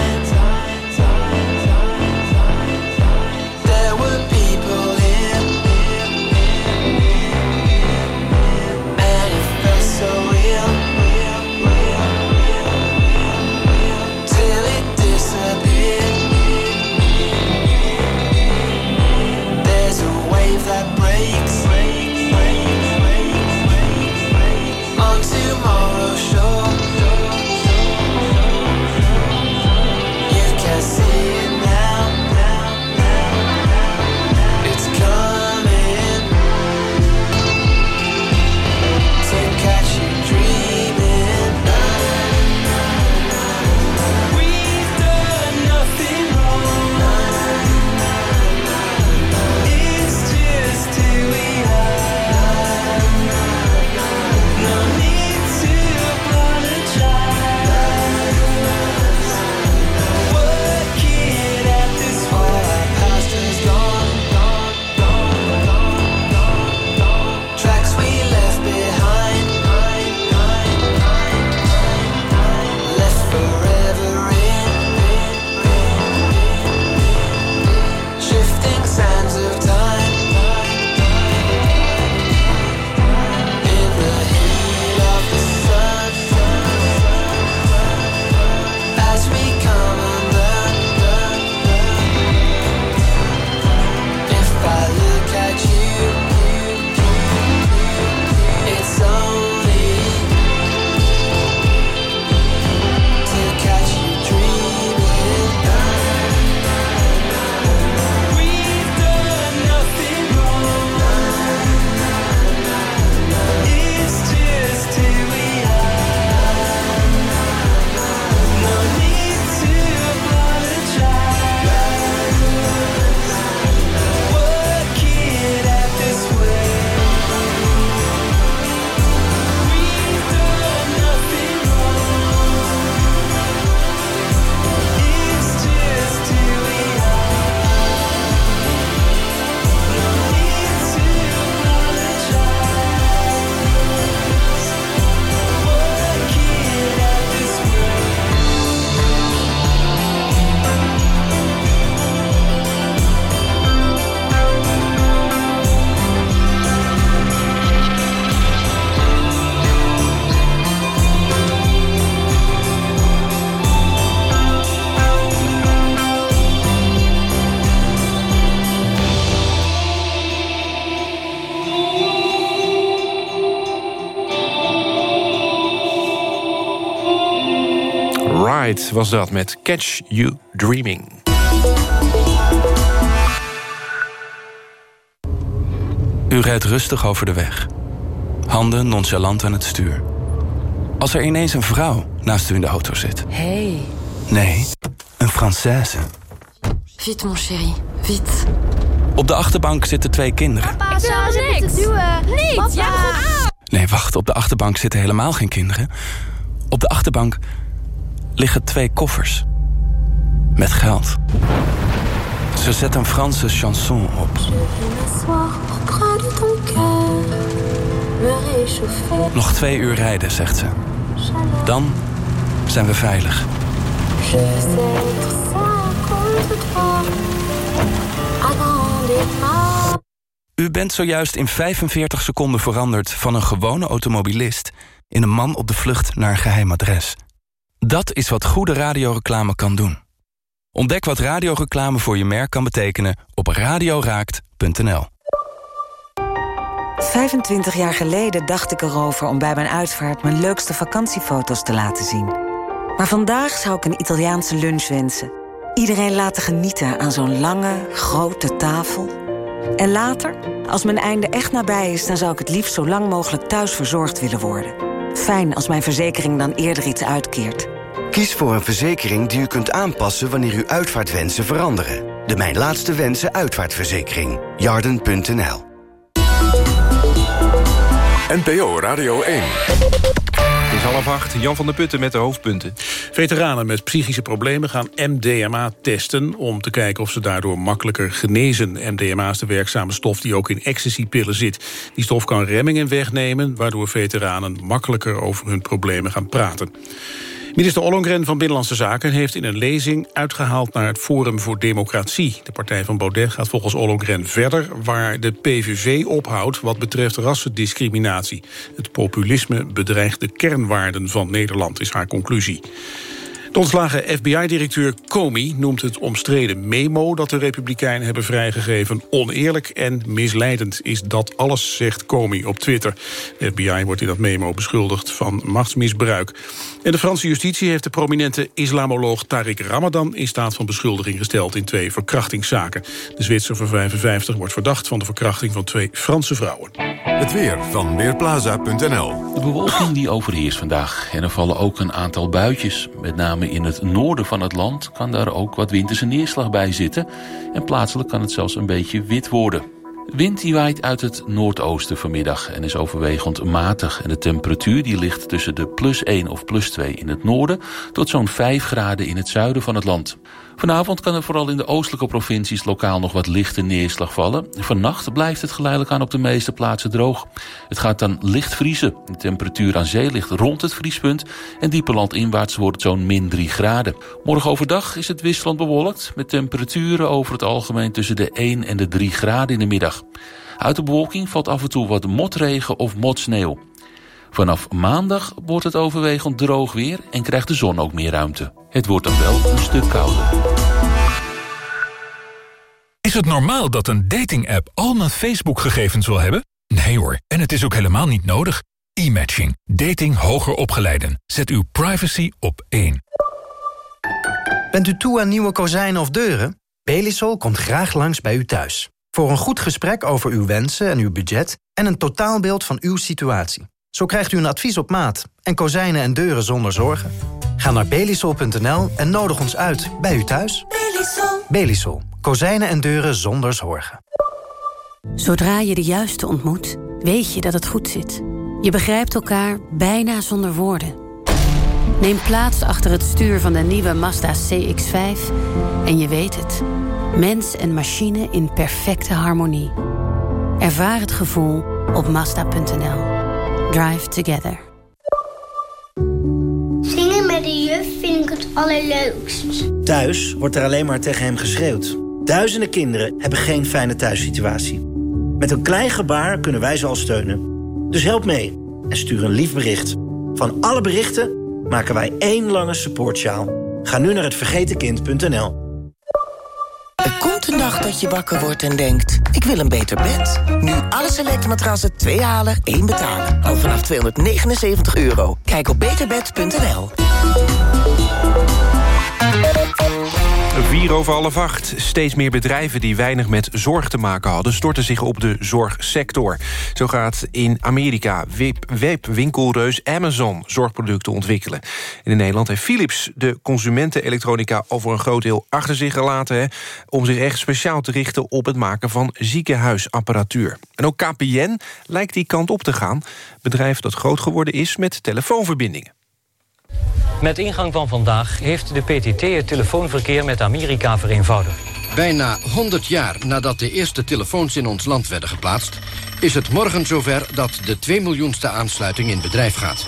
was dat met Catch You Dreaming. U rijdt rustig over de weg. Handen nonchalant aan het stuur. Als er ineens een vrouw naast u in de auto zit. Hey. Nee, een Française. Vite, mon chéri. Vite. Op de achterbank zitten twee kinderen. ik wil niks. Niet, ja. Nee, wacht, op de achterbank zitten helemaal geen kinderen. Op de achterbank liggen twee koffers. Met geld. Ze zet een Franse chanson op. Nog twee uur rijden, zegt ze. Dan zijn we veilig. U bent zojuist in 45 seconden veranderd van een gewone automobilist in een man op de vlucht naar een geheim adres. Dat is wat goede radioreclame kan doen. Ontdek wat radioreclame voor je merk kan betekenen op radioraakt.nl. 25 jaar geleden dacht ik erover om bij mijn uitvaart mijn leukste vakantiefoto's te laten zien. Maar vandaag zou ik een Italiaanse lunch wensen. Iedereen laten genieten aan zo'n lange, grote tafel. En later, als mijn einde echt nabij is, dan zou ik het liefst zo lang mogelijk thuis verzorgd willen worden. Fijn als mijn verzekering dan eerder iets uitkeert. Kies voor een verzekering die u kunt aanpassen wanneer uw uitvaartwensen veranderen. De Mijn Laatste Wensen uitvaartverzekering. Jarden.nl NPO Radio 1. Half acht, Jan van der Putten met de hoofdpunten. Veteranen met psychische problemen gaan MDMA testen... om te kijken of ze daardoor makkelijker genezen. MDMA is de werkzame stof die ook in ecstasypillen zit. Die stof kan remmingen wegnemen... waardoor veteranen makkelijker over hun problemen gaan praten. Minister Ollongren van Binnenlandse Zaken heeft in een lezing uitgehaald naar het Forum voor Democratie. De partij van Baudet gaat volgens Ollongren verder waar de PVV ophoudt wat betreft rassendiscriminatie. Het populisme bedreigt de kernwaarden van Nederland, is haar conclusie. De ontslagen FBI-directeur Comey noemt het omstreden memo... dat de Republikeinen hebben vrijgegeven oneerlijk en misleidend. Is dat alles, zegt Comey op Twitter. De FBI wordt in dat memo beschuldigd van machtsmisbruik. En de Franse justitie heeft de prominente islamoloog Tariq Ramadan... in staat van beschuldiging gesteld in twee verkrachtingszaken. De Zwitser van 55 wordt verdacht van de verkrachting van twee Franse vrouwen. Het weer van Weerplaza.nl De bewolking die overheerst vandaag. En er vallen ook een aantal buitjes. Met name in het noorden van het land kan daar ook wat winterse neerslag bij zitten. En plaatselijk kan het zelfs een beetje wit worden. Wind die waait uit het noordoosten vanmiddag en is overwegend matig. En de temperatuur die ligt tussen de plus 1 of plus 2 in het noorden... tot zo'n 5 graden in het zuiden van het land. Vanavond kan er vooral in de oostelijke provincies lokaal nog wat lichte neerslag vallen. Vannacht blijft het geleidelijk aan op de meeste plaatsen droog. Het gaat dan licht vriezen. De temperatuur aan zee ligt rond het vriespunt en dieper landinwaarts wordt het zo'n min 3 graden. Morgen overdag is het wisselend bewolkt met temperaturen over het algemeen tussen de 1 en de 3 graden in de middag. Uit de bewolking valt af en toe wat motregen of motsneeuw. Vanaf maandag wordt het overwegend droog weer en krijgt de zon ook meer ruimte. Het wordt dan wel een stuk kouder. Is het normaal dat een dating-app al mijn Facebook-gegevens wil hebben? Nee hoor, en het is ook helemaal niet nodig. E-matching. Dating hoger opgeleiden. Zet uw privacy op één. Bent u toe aan nieuwe kozijnen of deuren? Belisol komt graag langs bij u thuis. Voor een goed gesprek over uw wensen en uw budget... en een totaalbeeld van uw situatie. Zo krijgt u een advies op maat en kozijnen en deuren zonder zorgen. Ga naar belisol.nl en nodig ons uit bij u thuis. Belisol. Belisol. Kozijnen en deuren zonder zorgen. Zodra je de juiste ontmoet, weet je dat het goed zit. Je begrijpt elkaar bijna zonder woorden. Neem plaats achter het stuur van de nieuwe Mazda CX-5 en je weet het. Mens en machine in perfecte harmonie. Ervaar het gevoel op Mazda.nl. Drive together. Zingen met de juf vind ik het allerleukst. Thuis wordt er alleen maar tegen hem geschreeuwd. Duizenden kinderen hebben geen fijne thuissituatie. Met een klein gebaar kunnen wij ze al steunen. Dus help mee en stuur een lief bericht. Van alle berichten maken wij één lange supportsjaal. Ga nu naar hetvergetenkind.nl. Komt een dag dat je wakker wordt en denkt... ik wil een beter bed. Nu alle selecte matrassen 2 halen, 1 betalen. Al vanaf 279 euro. Kijk op beterbed.nl. Vier over half acht. Steeds meer bedrijven die weinig met zorg te maken hadden... storten zich op de zorgsector. Zo gaat in Amerika webwinkelreus Amazon zorgproducten ontwikkelen. En in Nederland heeft Philips de consumentenelektronica... over een groot deel achter zich gelaten... Hè, om zich echt speciaal te richten op het maken van ziekenhuisapparatuur. En ook KPN lijkt die kant op te gaan. Bedrijf dat groot geworden is met telefoonverbindingen. Met ingang van vandaag heeft de PTT het telefoonverkeer met Amerika vereenvoudigd. Bijna 100 jaar nadat de eerste telefoons in ons land werden geplaatst... is het morgen zover dat de 2 miljoenste aansluiting in bedrijf gaat.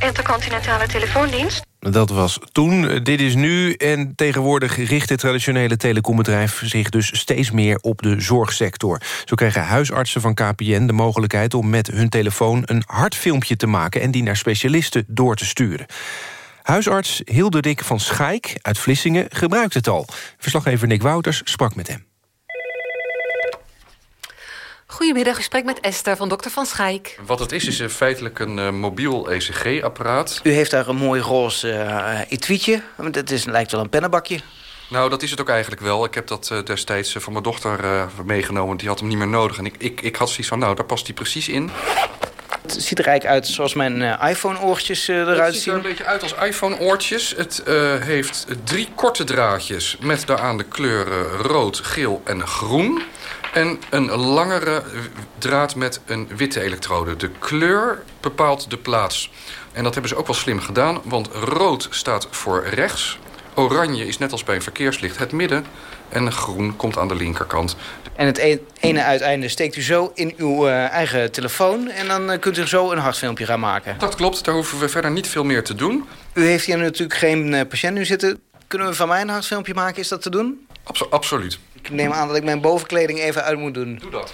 Intercontinentale telefoondienst. Dat was toen, dit is nu en tegenwoordig richt het traditionele telecombedrijf zich dus steeds meer op de zorgsector. Zo krijgen huisartsen van KPN de mogelijkheid om met hun telefoon een hartfilmpje te maken en die naar specialisten door te sturen. Huisarts Hilderik van Schaik uit Vlissingen gebruikt het al. Verslaggever Nick Wouters sprak met hem. Goedemiddag, u spreekt met Esther van dokter Van Schaik. Wat het is, is uh, feitelijk een uh, mobiel ECG-apparaat. U heeft daar een mooi roze uh, etuietje. Het is, lijkt wel een pennenbakje. Nou, dat is het ook eigenlijk wel. Ik heb dat uh, destijds van mijn dochter uh, meegenomen. Die had hem niet meer nodig. En ik, ik, ik had zoiets van, nou, daar past hij precies in. Het ziet er eigenlijk uit zoals mijn uh, iPhone-oortjes eruit zien. Het ziet er een beetje uit als iPhone-oortjes. Het heeft drie korte draadjes met daaraan de kleuren rood, geel en groen. En een langere draad met een witte elektrode. De kleur bepaalt de plaats. En dat hebben ze ook wel slim gedaan, want rood staat voor rechts. Oranje is net als bij een verkeerslicht het midden. En groen komt aan de linkerkant. En het ene uiteinde steekt u zo in uw uh, eigen telefoon... en dan uh, kunt u zo een hartfilmpje gaan maken. Dat klopt, daar hoeven we verder niet veel meer te doen. U heeft hier natuurlijk geen uh, patiënt nu zitten. Kunnen we van mij een hartfilmpje maken? Is dat te doen? Abso absoluut. Ik neem aan dat ik mijn bovenkleding even uit moet doen. Doe dat.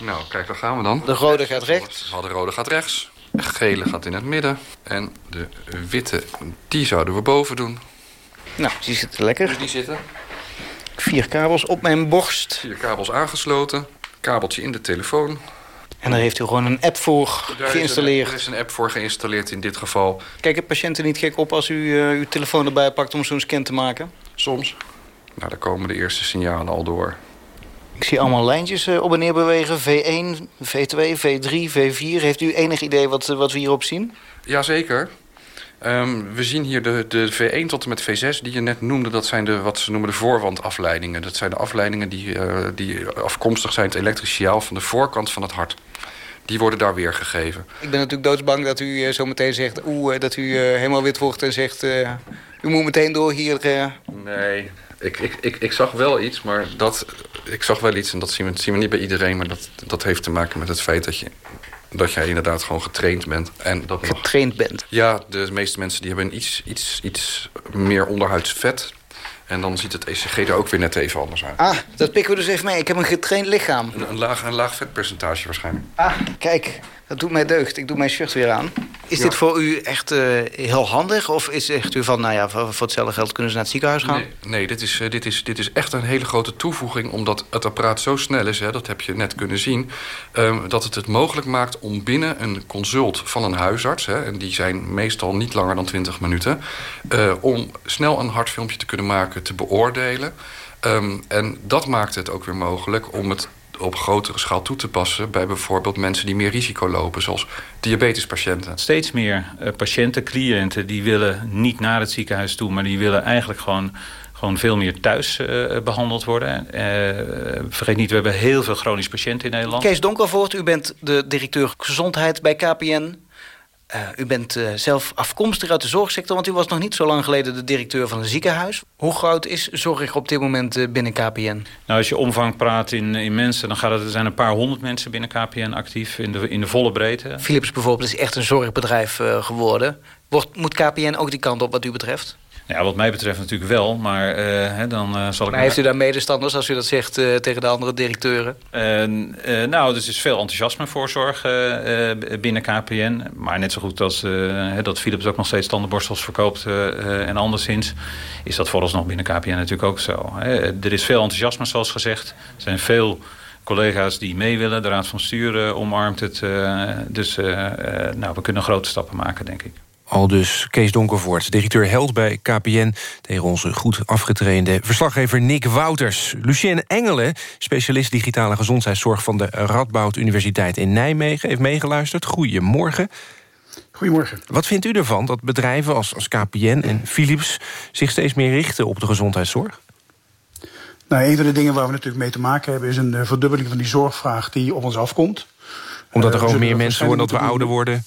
Nou, kijk, daar gaan we dan. De rode gaat rechts. De rode gaat rechts. De gele gaat in het midden. En de witte, die zouden we boven doen. Nou, die zitten lekker. Dus die zitten. Vier kabels op mijn borst. Vier kabels aangesloten. Kabeltje in de telefoon. En daar heeft u gewoon een app voor daar geïnstalleerd. Er is een app voor geïnstalleerd in dit geval. Kijken patiënten niet gek op als u uh, uw telefoon erbij pakt om zo'n scan te maken? Soms. Nou, daar komen de eerste signalen al door. Ik zie allemaal lijntjes uh, op en neer bewegen. V1, V2, V3, V4. Heeft u enig idee wat, uh, wat we hierop zien? Jazeker. Um, we zien hier de, de V1 tot en met V6 die je net noemde. Dat zijn de, wat ze noemen de voorwandafleidingen. Dat zijn de afleidingen die, uh, die afkomstig zijn... het elektrisch signaal van de voorkant van het hart. Die worden daar weergegeven. Ik ben natuurlijk doodsbang dat u uh, zo meteen zegt... oeh, dat u uh, helemaal wit wordt en zegt... u moet meteen door hier... Nee, ik, ik, ik, ik zag wel iets, maar dat... Ik zag wel iets en dat zien we, zien we niet bij iedereen... maar dat, dat heeft te maken met het feit dat je dat jij inderdaad gewoon getraind bent. En dat getraind bent? Ja, de meeste mensen die hebben iets, iets, iets meer onderhuids vet. En dan ziet het ECG er ook weer net even anders uit. Ah, dat pikken we dus even mee. Ik heb een getraind lichaam. Een, een laag, een laag vetpercentage waarschijnlijk. Ah, kijk. Dat doet mij deugd. Ik doe mijn shirt weer aan. Is ja. dit voor u echt uh, heel handig? Of is echt u van, nou ja, voor, voor hetzelfde geld kunnen ze naar het ziekenhuis gaan? Nee, nee dit, is, uh, dit, is, dit is echt een hele grote toevoeging... omdat het apparaat zo snel is, hè, dat heb je net kunnen zien... Um, dat het het mogelijk maakt om binnen een consult van een huisarts... Hè, en die zijn meestal niet langer dan 20 minuten... Uh, om snel een hartfilmpje te kunnen maken, te beoordelen... Um, en dat maakt het ook weer mogelijk om het op grotere schaal toe te passen... bij bijvoorbeeld mensen die meer risico lopen, zoals diabetespatiënten. Steeds meer uh, patiënten, cliënten, die willen niet naar het ziekenhuis toe... maar die willen eigenlijk gewoon, gewoon veel meer thuis uh, behandeld worden. Uh, vergeet niet, we hebben heel veel chronisch patiënten in Nederland. Kees Donkervoort, u bent de directeur gezondheid bij KPN... Uh, u bent uh, zelf afkomstig uit de zorgsector... want u was nog niet zo lang geleden de directeur van een ziekenhuis. Hoe groot is zorg op dit moment uh, binnen KPN? Nou, als je omvang praat in, in mensen... dan gaat het, er zijn een paar honderd mensen binnen KPN actief in de, in de volle breedte. Philips bijvoorbeeld is echt een zorgbedrijf geworden. Wordt, moet KPN ook die kant op wat u betreft? Ja, wat mij betreft natuurlijk wel, maar uh, hè, dan uh, zal ik... Maar heeft u daar medestanders als u dat zegt uh, tegen de andere directeuren? nou, er is veel enthousiasme voor zorg binnen KPN. Maar net zo goed als dat Philips ook nog steeds tandenborstels verkoopt en anderszins... is dat vooralsnog binnen KPN natuurlijk ook zo. Er is veel enthousiasme, zoals gezegd. Er zijn veel collega's die mee willen. De Raad van Bestuur omarmt het. dus nou, we kunnen grote stappen maken, denk ik. Al dus Kees Donkervoort, directeur Held bij KPN... tegen onze goed afgetrainde verslaggever Nick Wouters. Lucien Engelen, specialist digitale gezondheidszorg... van de Radboud Universiteit in Nijmegen, heeft meegeluisterd. Goedemorgen. Goedemorgen. Wat vindt u ervan dat bedrijven als, als KPN en Philips... zich steeds meer richten op de gezondheidszorg? Nou, een van de dingen waar we natuurlijk mee te maken hebben... is een verdubbeling van die zorgvraag die op ons afkomt. Omdat er uh, gewoon meer mensen worden, dat we ouder worden...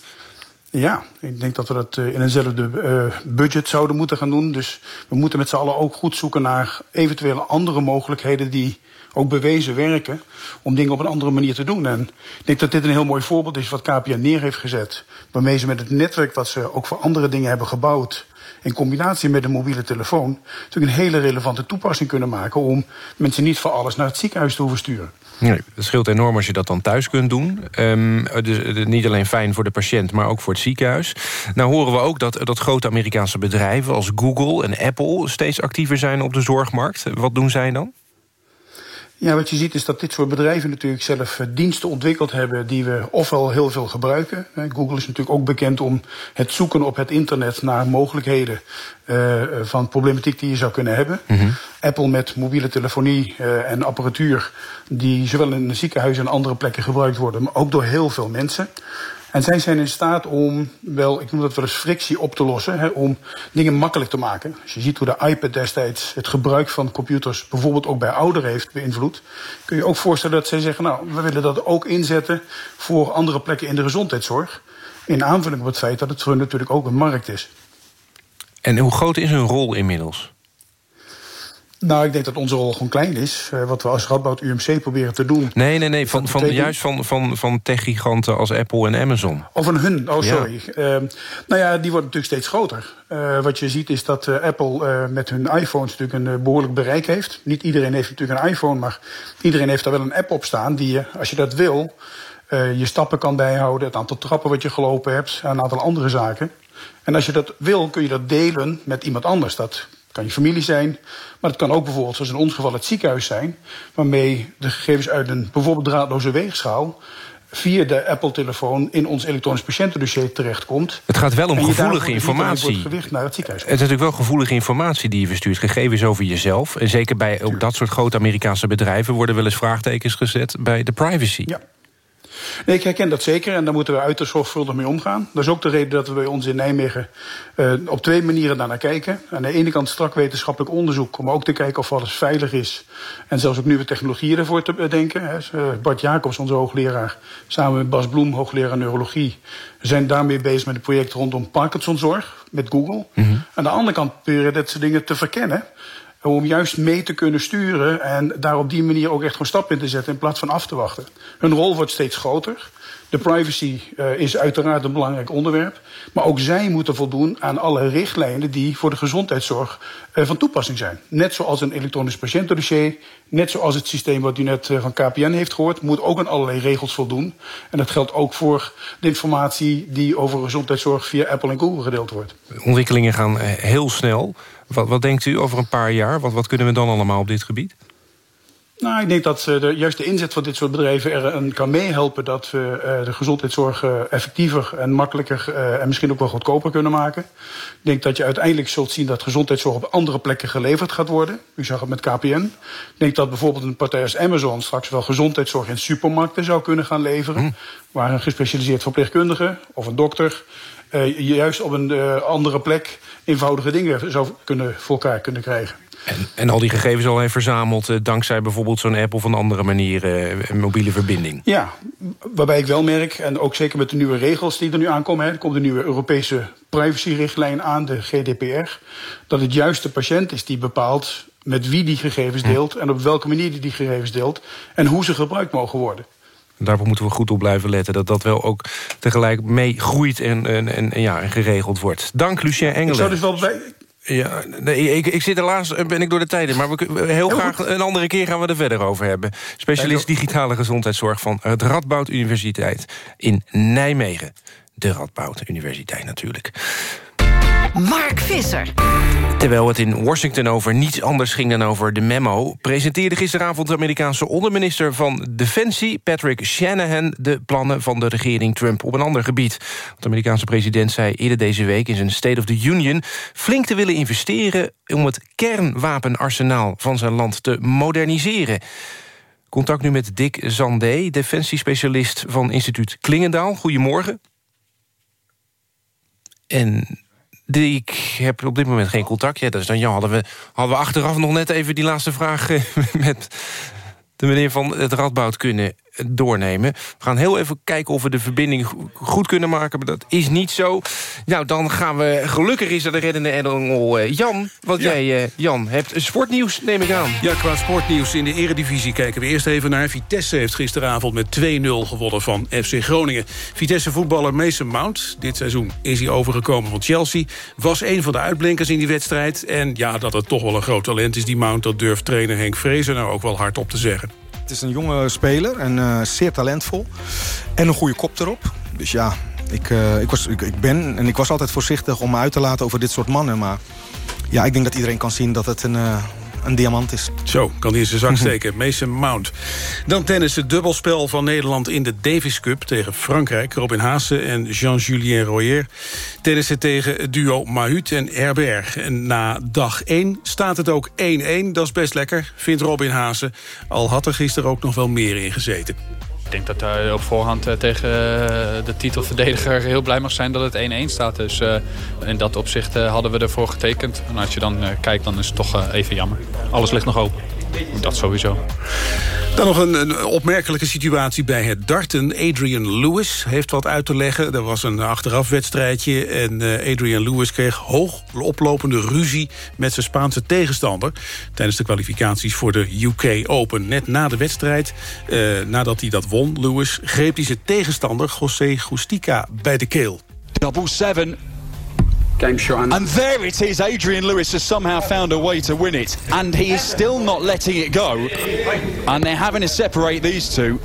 Ja, ik denk dat we dat in eenzelfde budget zouden moeten gaan doen. Dus we moeten met z'n allen ook goed zoeken naar eventuele andere mogelijkheden die ook bewezen werken om dingen op een andere manier te doen. En ik denk dat dit een heel mooi voorbeeld is wat KPN neer heeft gezet. Waarmee ze met het netwerk wat ze ook voor andere dingen hebben gebouwd in combinatie met een mobiele telefoon natuurlijk een hele relevante toepassing kunnen maken om mensen niet voor alles naar het ziekenhuis te hoeven sturen. Nee, het scheelt enorm als je dat dan thuis kunt doen. Dus, niet alleen fijn voor de patiënt, maar ook voor het ziekenhuis. Nou horen we ook dat, dat grote Amerikaanse bedrijven als Google en Apple... steeds actiever zijn op de zorgmarkt. Wat doen zij dan? Ja, wat je ziet is dat dit soort bedrijven natuurlijk zelf eh, diensten ontwikkeld hebben die we ofwel heel veel gebruiken. Google is natuurlijk ook bekend om het zoeken op het internet naar mogelijkheden uh, van problematiek die je zou kunnen hebben. Mm -hmm. Apple met mobiele telefonie uh, en apparatuur die zowel in een ziekenhuis en andere plekken gebruikt worden, maar ook door heel veel mensen. En zij zijn in staat om, wel, ik noem dat wel eens frictie op te lossen, hè, om dingen makkelijk te maken. Als je ziet hoe de iPad destijds het gebruik van computers bijvoorbeeld ook bij ouderen heeft beïnvloed, kun je ook voorstellen dat zij zeggen, nou, we willen dat ook inzetten voor andere plekken in de gezondheidszorg. In aanvulling op het feit dat het voor hun natuurlijk ook een markt is. En hoe groot is hun rol inmiddels? Nou, ik denk dat onze rol gewoon klein is. Uh, wat we als Radboud UMC proberen te doen. Nee, nee, nee. Van, van, juist van, van, van techgiganten als Apple en Amazon. Of van hun, oh sorry. Ja. Uh, nou ja, die wordt natuurlijk steeds groter. Uh, wat je ziet is dat Apple met hun iPhones natuurlijk een behoorlijk bereik heeft. Niet iedereen heeft natuurlijk een iPhone, maar iedereen heeft daar wel een app op staan... die je, als je dat wil, je stappen kan bijhouden... het aantal trappen wat je gelopen hebt, een aantal andere zaken. En als je dat wil, kun je dat delen met iemand anders. Dat kan je familie zijn, maar het kan ook bijvoorbeeld, zoals in ons geval, het ziekenhuis zijn, waarmee de gegevens uit een bijvoorbeeld draadloze weegschaal via de Apple-telefoon in ons elektronisch patiëntendossier terechtkomt. Het gaat wel om gevoelige informatie. Het, naar het, ziekenhuis het is natuurlijk wel gevoelige informatie die je verstuurt. Gegevens over jezelf. En zeker bij ook dat soort grote Amerikaanse bedrijven... worden wel eens vraagtekens gezet bij de privacy. Ja. Nee, ik herken dat zeker en daar moeten we uiterst zorgvuldig mee omgaan. Dat is ook de reden dat we bij ons in Nijmegen uh, op twee manieren daarnaar kijken. Aan de ene kant strak wetenschappelijk onderzoek om ook te kijken of alles veilig is. En zelfs ook nieuwe technologieën ervoor te bedenken. Uh, Bart Jacobs, onze hoogleraar, samen met Bas Bloem, hoogleraar neurologie... zijn daarmee bezig met een project rondom Parkinsonzorg met Google. Mm -hmm. Aan de andere kant proberen dit soort dingen te verkennen om juist mee te kunnen sturen en daar op die manier ook echt gewoon stappen in te zetten in plaats van af te wachten. Hun rol wordt steeds groter. De privacy uh, is uiteraard een belangrijk onderwerp. Maar ook zij moeten voldoen aan alle richtlijnen die voor de gezondheidszorg uh, van toepassing zijn. Net zoals een elektronisch patiëntendossier, net zoals het systeem wat u net uh, van KPN heeft gehoord, moet ook aan allerlei regels voldoen. En dat geldt ook voor de informatie die over gezondheidszorg via Apple en Google gedeeld wordt. Ontwikkelingen gaan heel snel. Wat, wat denkt u over een paar jaar? Wat, wat kunnen we dan allemaal op dit gebied? Nou, ik denk dat uh, de, juist de inzet van dit soort bedrijven er een kan meehelpen dat we uh, de gezondheidszorg uh, effectiever en makkelijker en misschien ook wel goedkoper kunnen maken. Ik denk dat je uiteindelijk zult zien dat gezondheidszorg op andere plekken geleverd gaat worden. U zag het met KPN. Ik denk dat bijvoorbeeld een partij als Amazon straks wel gezondheidszorg in supermarkten zou kunnen gaan leveren. Hm. Waar een gespecialiseerd verpleegkundige of een dokter juist op een andere plek eenvoudige dingen zou kunnen voor elkaar kunnen krijgen. En, en al die gegevens al heeft verzameld... Uh, dankzij bijvoorbeeld zo'n app of een andere manier... Uh, een mobiele verbinding. Ja, waarbij ik wel merk, en ook zeker met de nieuwe regels die er nu aankomen... Hè, er komt de nieuwe Europese privacywrichtlijn aan, de GDPR... dat het juist de patiënt is die bepaalt met wie die gegevens deelt... en op welke manier die die gegevens deelt... en hoe ze gebruikt mogen worden. Daarvoor moeten we goed op blijven letten. Dat dat wel ook tegelijk mee groeit en, en, en, ja, en geregeld wordt. Dank, Lucien Engelen. Ik zou dus wel bij, ja, nee, ik, ik zit helaas, ben ik door de tijden. Maar we, heel graag een andere keer gaan we er verder over hebben. Specialist digitale gezondheidszorg van het Radboud Universiteit in Nijmegen. De Radboud Universiteit natuurlijk. Mark Visser. Terwijl het in Washington over niets anders ging dan over de memo... presenteerde gisteravond de Amerikaanse onderminister van Defensie... Patrick Shanahan de plannen van de regering Trump op een ander gebied. De Amerikaanse president zei eerder deze week in zijn State of the Union... flink te willen investeren om het kernwapenarsenaal van zijn land te moderniseren. Contact nu met Dick Zandé, defensiespecialist van instituut Klingendaal. Goedemorgen. En die, ik heb op dit moment geen contact. Ja, is dan ja, hadden we, hadden we achteraf nog net even die laatste vraag... Eh, [laughs] met de meneer van het Radboud kunnen doornemen. We gaan heel even kijken of we de verbinding goed kunnen maken... maar dat is niet zo. Nou, dan gaan we... Gelukkig is er de reddende engel Jan. Want jij, Jan, hebt sportnieuws, neem ik aan. Ja, qua sportnieuws in de eredivisie kijken we eerst even naar. Vitesse heeft gisteravond met 2-0 gewonnen van FC Groningen. Vitesse-voetballer Mason Mount, dit seizoen is hij overgekomen van Chelsea... was een van de uitblinkers in die wedstrijd. En ja, dat het toch wel een groot talent is, die Mount... dat durft trainer Henk Vrezen nou ook wel hard op te zeggen. Het is een jonge speler en uh, zeer talentvol. En een goede kop erop. Dus ja, ik, uh, ik, was, ik, ik, ben en ik was altijd voorzichtig om me uit te laten over dit soort mannen. Maar ja, ik denk dat iedereen kan zien dat het een, uh, een diamant is. Zo, kan hij in zijn zak steken. Mason Mount. Dan tennis het dubbelspel van Nederland in de Davis Cup tegen Frankrijk. Robin Haase en Jean-Julien Royer. Tennissen tegen het duo Mahut en Herbert. En na dag 1 staat het ook 1-1. Dat is best lekker, vindt Robin Haase. Al had er gisteren ook nog wel meer in gezeten. Ik denk dat hij op voorhand tegen de titelverdediger heel blij mag zijn dat het 1-1 staat. Dus in dat opzicht hadden we ervoor getekend. En als je dan kijkt, dan is het toch even jammer. Alles ligt nog open. Dat sowieso. Dan nog een, een, opmerkelijke situatie bij het darten. Adrian Lewis heeft wat uit te leggen. Er was een achterafwedstrijdje en uh, Adrian Lewis kreeg hoog oplopende ruzie met zijn Spaanse tegenstander tijdens de kwalificaties voor de UK Open. Net na de wedstrijd, uh, nadat hij dat won, Lewis, greep hij zijn tegenstander José Gustica bij de keel. Double seven Game shot. And there it is. Adrian Lewis has somehow found a way to win it. And he is still not letting it go. And they're having to separate these two.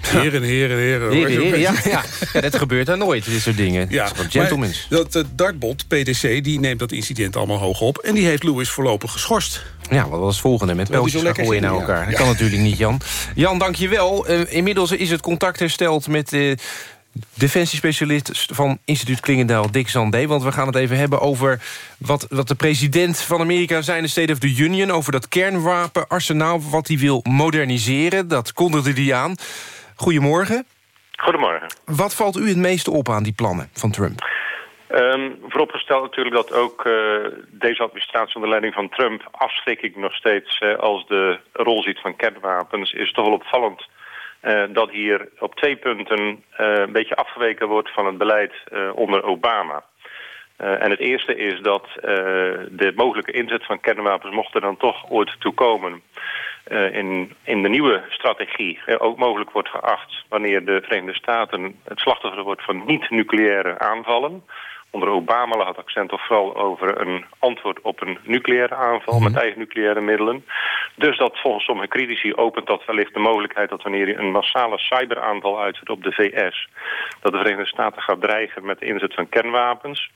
Heren, heren, heren. heren, heren ja, ja. ja, dat gebeurt dan nooit, dit soort dingen. Ja, gentlemen. Dat uh, dartbot, PDC, die neemt dat incident allemaal hoog op... en die heeft Lewis voorlopig geschorst. Ja, wat was het volgende? Met pijltjes gooien naar elkaar. Ja. Dat kan natuurlijk niet, Jan. Jan, dank je wel. Uh, inmiddels is het contact hersteld met... Uh, defensiespecialist van instituut Klingendaal, Dick Zandé. Want we gaan het even hebben over wat, wat de president van Amerika zei... in de State of the Union, over dat kernwapenarsenaal... wat hij wil moderniseren. Dat kondigde hij aan. Goedemorgen. Goedemorgen. Wat valt u het meeste op aan die plannen van Trump? Um, vooropgesteld natuurlijk dat ook uh, deze administratie onder leiding van Trump... afschrikking nog steeds uh, als de rol ziet van kernwapens... is toch wel opvallend uh, dat hier op twee punten uh, een beetje afgeweken wordt van het beleid uh, onder Obama. en het eerste is dat de mogelijke inzet van kernwapens mocht er dan toch ooit toe komen... in, in de nieuwe strategie ook mogelijk wordt geacht wanneer de Verenigde Staten het slachtoffer wordt van niet-nucleaire aanvallen. Onder Obama lag het accent toch vooral over een antwoord op een nucleaire aanval met eigen nucleaire middelen. Dus dat volgens sommige critici opent dat wellicht de mogelijkheid dat wanneer je een massale cyberaanval uitzet op de VS, dat de Verenigde Staten gaat dreigen met de inzet van kernwapens.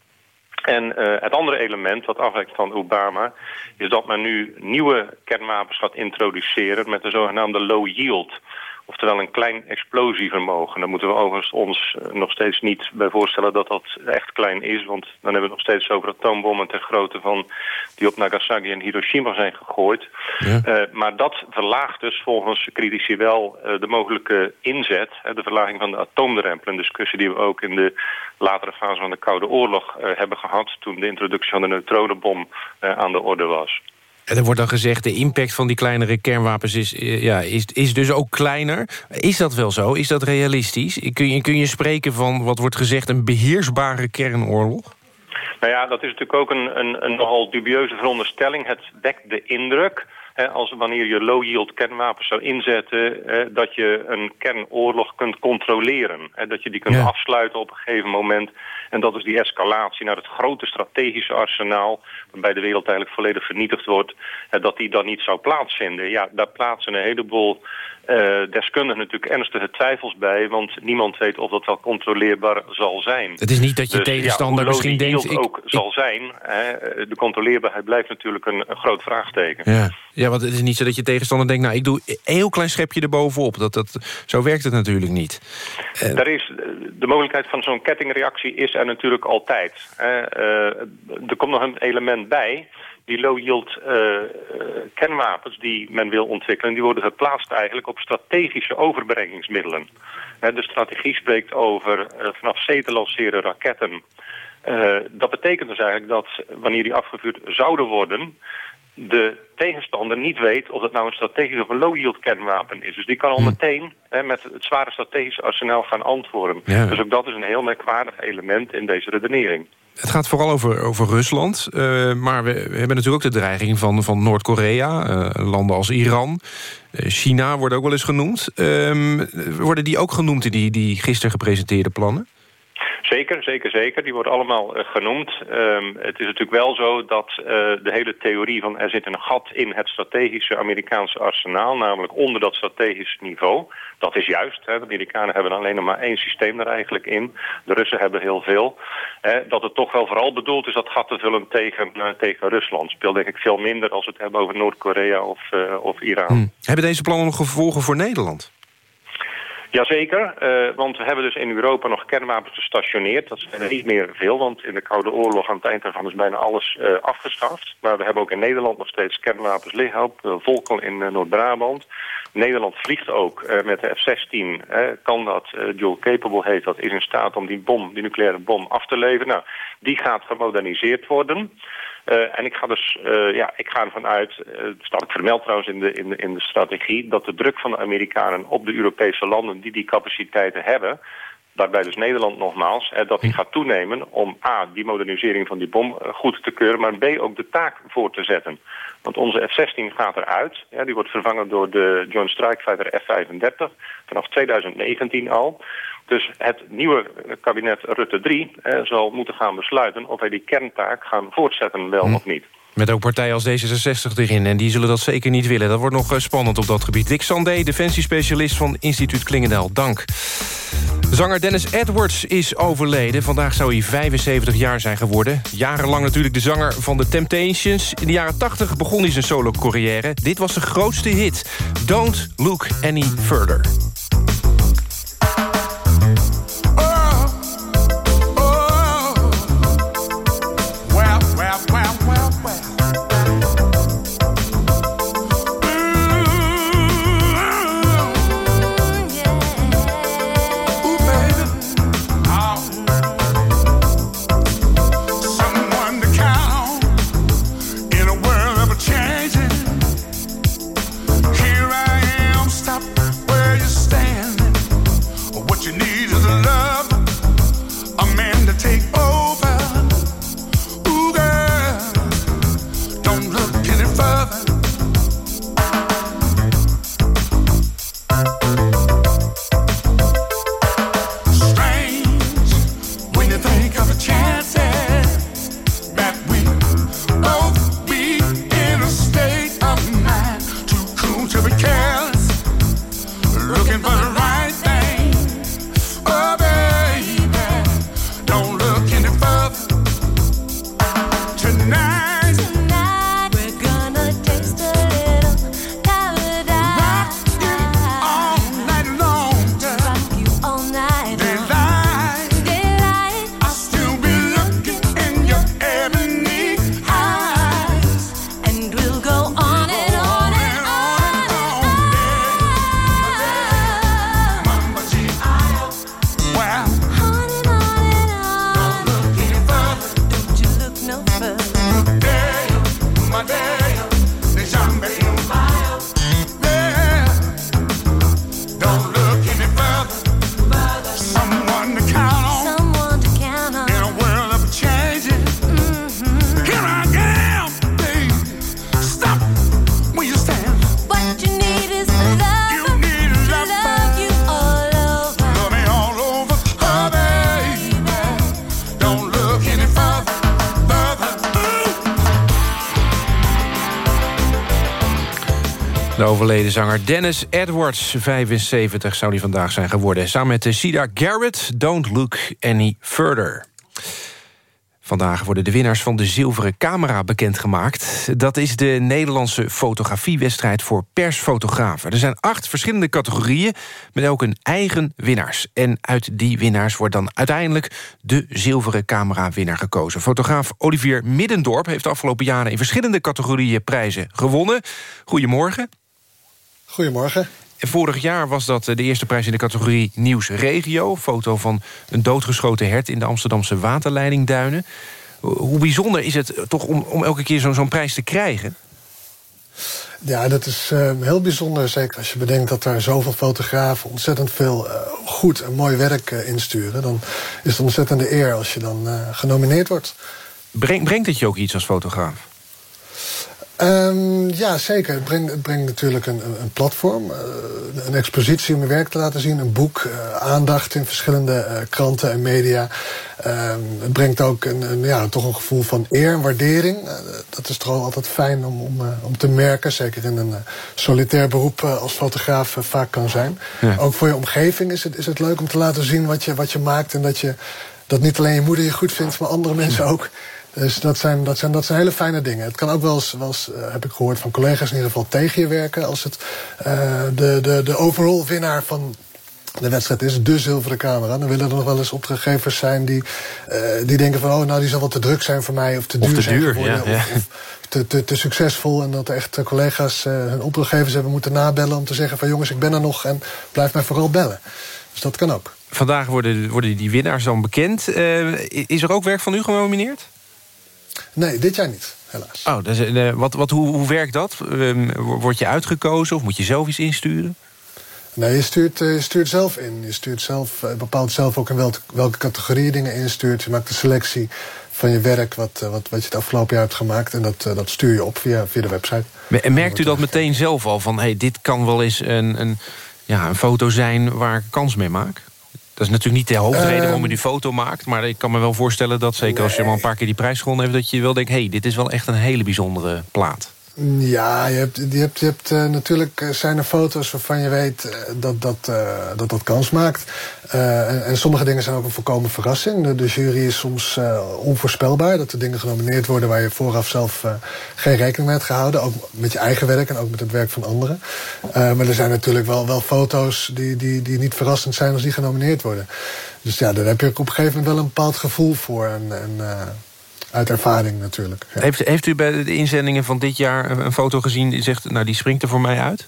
En uh, het andere element wat afwijkt van Obama... is dat men nu nieuwe kernwapens gaat introduceren... met de zogenaamde low yield. Oftewel een klein explosievermogen. Daar moeten we overigens ons uh, nog steeds niet bij voorstellen dat dat echt klein is. Want dan hebben we het nog steeds over atoombommen ter grootte van die op Nagasaki en Hiroshima zijn gegooid. Ja. Uh, maar dat verlaagt dus volgens critici wel uh, de mogelijke inzet. de verlaging van de atoomdrempel. Een discussie die we ook in de latere fase van de Koude Oorlog hebben gehad. Toen de introductie van de neutronenbom aan de orde was. En er wordt dan gezegd, de impact van die kleinere kernwapens is, ja, is, is dus ook kleiner. Is dat wel zo? Is dat realistisch? Kun je, kun je spreken van, wat wordt gezegd, een beheersbare kernoorlog? Nou ja, dat is natuurlijk ook een, een, een nogal dubieuze veronderstelling. Het wekt de indruk als wanneer je low-yield kernwapens zou inzetten... Hè, dat je een kernoorlog kunt controleren. Hè, dat je die kunt ja. afsluiten op een gegeven moment. En dat is die escalatie naar het grote strategische arsenaal... waarbij de wereld eigenlijk volledig vernietigd wordt... Hè, dat die dan niet zou plaatsvinden. Ja, daar plaatsen een heleboel uh, deskundigen natuurlijk ernstige twijfels bij... want niemand weet of dat wel controleerbaar zal zijn. Het is niet dat je dus, tegenstander ja, misschien denkt... Ook ik, zal zijn, hè, de controleerbaarheid blijft natuurlijk een, een groot vraagteken. Ja. Ja, want het is niet zo dat je tegenstander denkt... nou, ik doe een heel klein schepje erbovenop. Dat, dat, zo werkt het natuurlijk niet. Uh, Daar is, de mogelijkheid van zo'n kettingreactie is er natuurlijk altijd. Uh, er komt nog een element bij die low-yield uh, kernwapens die men wil ontwikkelen... die worden geplaatst eigenlijk op strategische overbrengingsmiddelen. De strategie spreekt over vanaf zee te lanceren raketten. dat betekent dus eigenlijk dat wanneer die afgevuurd zouden worden... de tegenstander niet weet of het nou een strategisch of een low-yield kernwapen is. Dus die kan al Hm. meteen hè, met het zware strategische arsenaal gaan antwoorden. Ja. Dus ook dat is een heel merkwaardig element in deze redenering. Het gaat vooral over, over Rusland. eh, maar we, we hebben natuurlijk ook de dreiging van, van Noord-Korea. eh, landen als Iran. Eh, China wordt ook wel eens genoemd. Ehm, worden die ook genoemd in die, die gisteren gepresenteerde plannen? Zeker, zeker, zeker. Die worden allemaal eh, genoemd. Ehm, het is natuurlijk wel zo dat eh, de hele theorie van er zit een gat in het strategische Amerikaanse arsenaal, namelijk onder dat strategische niveau. Dat is juist. Hè. De Amerikanen hebben alleen nog maar één systeem er eigenlijk in. De Russen hebben heel veel. Hè, dat het toch wel vooral bedoeld is dat gat te vullen tegen, eh, tegen Rusland. Speelt denk ik veel minder als we het hebben over Noord-Korea of, of Iran. Hm. Hebben deze plannen nog gevolgen voor Nederland? Jazeker, eh want we hebben dus in Europa nog kernwapens gestationeerd. Dat zijn er niet meer veel, want in de Koude Oorlog aan het eind daarvan is bijna alles eh, afgeschaft. Maar we hebben ook in Nederland nog steeds kernwapens liggen op uh, Volkel in uh, Noord-Brabant. Nederland vliegt ook uh, met de F-16, kan dat, uh, dual capable heet dat, is in staat om die bom, die nucleaire bom af te leveren. Nou, die gaat gemoderniseerd worden. Uh, en ik ga dus, uh, ja, ik ga ervan uit, uh, het staat ook vermeld trouwens in de, in, de, in de strategie, dat de druk van de Amerikanen op de Europese landen die die capaciteiten hebben, daarbij dus Nederland nogmaals, eh, dat die gaat toenemen om A, die modernisering van die bom eh, goed te keuren, maar B, ook de taak voor te zetten. Want onze F-16 gaat eruit, ja, die wordt vervangen door de Joint Strike Fighter F-35, vanaf 2019 al. Dus het nieuwe kabinet Rutte 3 eh, zal moeten gaan besluiten of wij die kerntaak gaan voortzetten, wel hm. of niet. Met ook partijen als D66 erin. En die zullen dat zeker niet willen. Dat wordt nog spannend op dat gebied. Dick Sandé, defensiespecialist van instituut Klingendaal. Dank. Zanger Dennis Edwards is overleden. Vandaag zou hij 75 jaar zijn geworden. Jarenlang natuurlijk de zanger van The Temptations. In de jaren 80 begon hij zijn solo-carrière. Dit was de grootste hit. Don't Look Any Further. Overleden zanger Dennis Edwards, 75 zou hij vandaag zijn geworden. Samen met Sida Garrett, Don't Look Any Further. Vandaag worden de winnaars van de Zilveren Camera bekendgemaakt. Dat is de Nederlandse fotografiewedstrijd voor persfotografen. Er zijn acht verschillende categorieën met ook een eigen winnaars. En uit die winnaars wordt dan uiteindelijk de Zilveren Camera-winnaar gekozen. Fotograaf Olivier Middendorp heeft de afgelopen jaren... in verschillende categorieën prijzen gewonnen. Goedemorgen. Goedemorgen. En vorig jaar was dat de eerste prijs in de categorie Nieuws Regio. Foto van een doodgeschoten hert in de Amsterdamse waterleidingduinen. Hoe bijzonder is het toch om, om elke keer zo'n zo'n prijs te krijgen? Ja, dat is uh, heel bijzonder. Zeker als je bedenkt dat er zoveel fotografen ontzettend veel uh, goed en mooi werk uh, insturen. Dan is het ontzettende eer als je dan genomineerd wordt. Breng, brengt het je ook iets als fotograaf? Um, ja, zeker. Het brengt, het brengt natuurlijk een, een platform. Uh, een expositie om je werk te laten zien. Een boek. Uh, aandacht in verschillende uh, kranten en media. Um, het brengt ook een, een, ja, toch een gevoel van eer en waardering. dat is toch altijd fijn om, om, om te merken. Zeker in een solitair beroep als fotograaf vaak kan zijn. Ja. Ook voor je omgeving is het, is het leuk om te laten zien wat je, wat je maakt. En dat, je, dat niet alleen je moeder je goed vindt, maar andere mensen ook. Dus dat zijn, dat, zijn, dat zijn hele fijne dingen. Het kan ook wel eens, wel eens uh, heb ik gehoord van collega's in ieder geval tegen je werken. Als het uh, de, de, de overall winnaar van de wedstrijd is, de zilveren camera. Dan willen er nog wel eens opdrachtgevers zijn die, uh, die denken van... oh, nou, die zal wat te druk zijn voor mij of te duur, of te zijn duur geworden, ja, ja. Of, of te, te, te, succesvol. En dat echt collega's hun opdrachtgevers hebben moeten nabellen... om te zeggen van jongens, ik ben er nog en blijf mij vooral bellen. Dus dat kan ook. Vandaag worden, worden die winnaars dan bekend. is er ook werk van u genomineerd? Nee, dit jaar niet, helaas. Oh, dus, uh, wat, wat, hoe, hoe werkt dat? Uh, word je uitgekozen of moet je zelf iets insturen? Nee, je stuurt, je stuurt zelf in. Je stuurt zelf, bepaalt zelf ook in welke, welke categorie je dingen instuurt. Je maakt de selectie van je werk, wat, wat, wat je het afgelopen jaar hebt gemaakt. En dat, dat stuur je op via, via de website. En merkt u dat meteen zelf al? Van hey, dit kan wel eens een, een, ja, een foto zijn waar ik kans mee maak? Dat is natuurlijk niet de hoofdreden waarom je die foto maakt. Maar ik kan me wel voorstellen dat, zeker als je al een paar keer die prijs gewonnen hebt... dat je wel denkt, hé, hey, dit is wel echt een hele bijzondere plaat. Ja, je hebt, je hebt, je hebt uh, natuurlijk zijn er foto's waarvan je weet uh, dat, dat, dat dat kans maakt. En, sommige dingen zijn ook een volkomen verrassing. De, jury is soms onvoorspelbaar. Dat er dingen genomineerd worden waar je vooraf zelf geen rekening mee hebt gehouden. Ook met je eigen werk en ook met het werk van anderen. maar er zijn natuurlijk wel, wel foto's die, die, die niet verrassend zijn als die genomineerd worden. Dus ja, daar heb je op een gegeven moment wel een bepaald gevoel voor. En, en uit ervaring natuurlijk. Heeft, heeft u bij de inzendingen van dit jaar een foto gezien die zegt... nou, die springt er voor mij uit?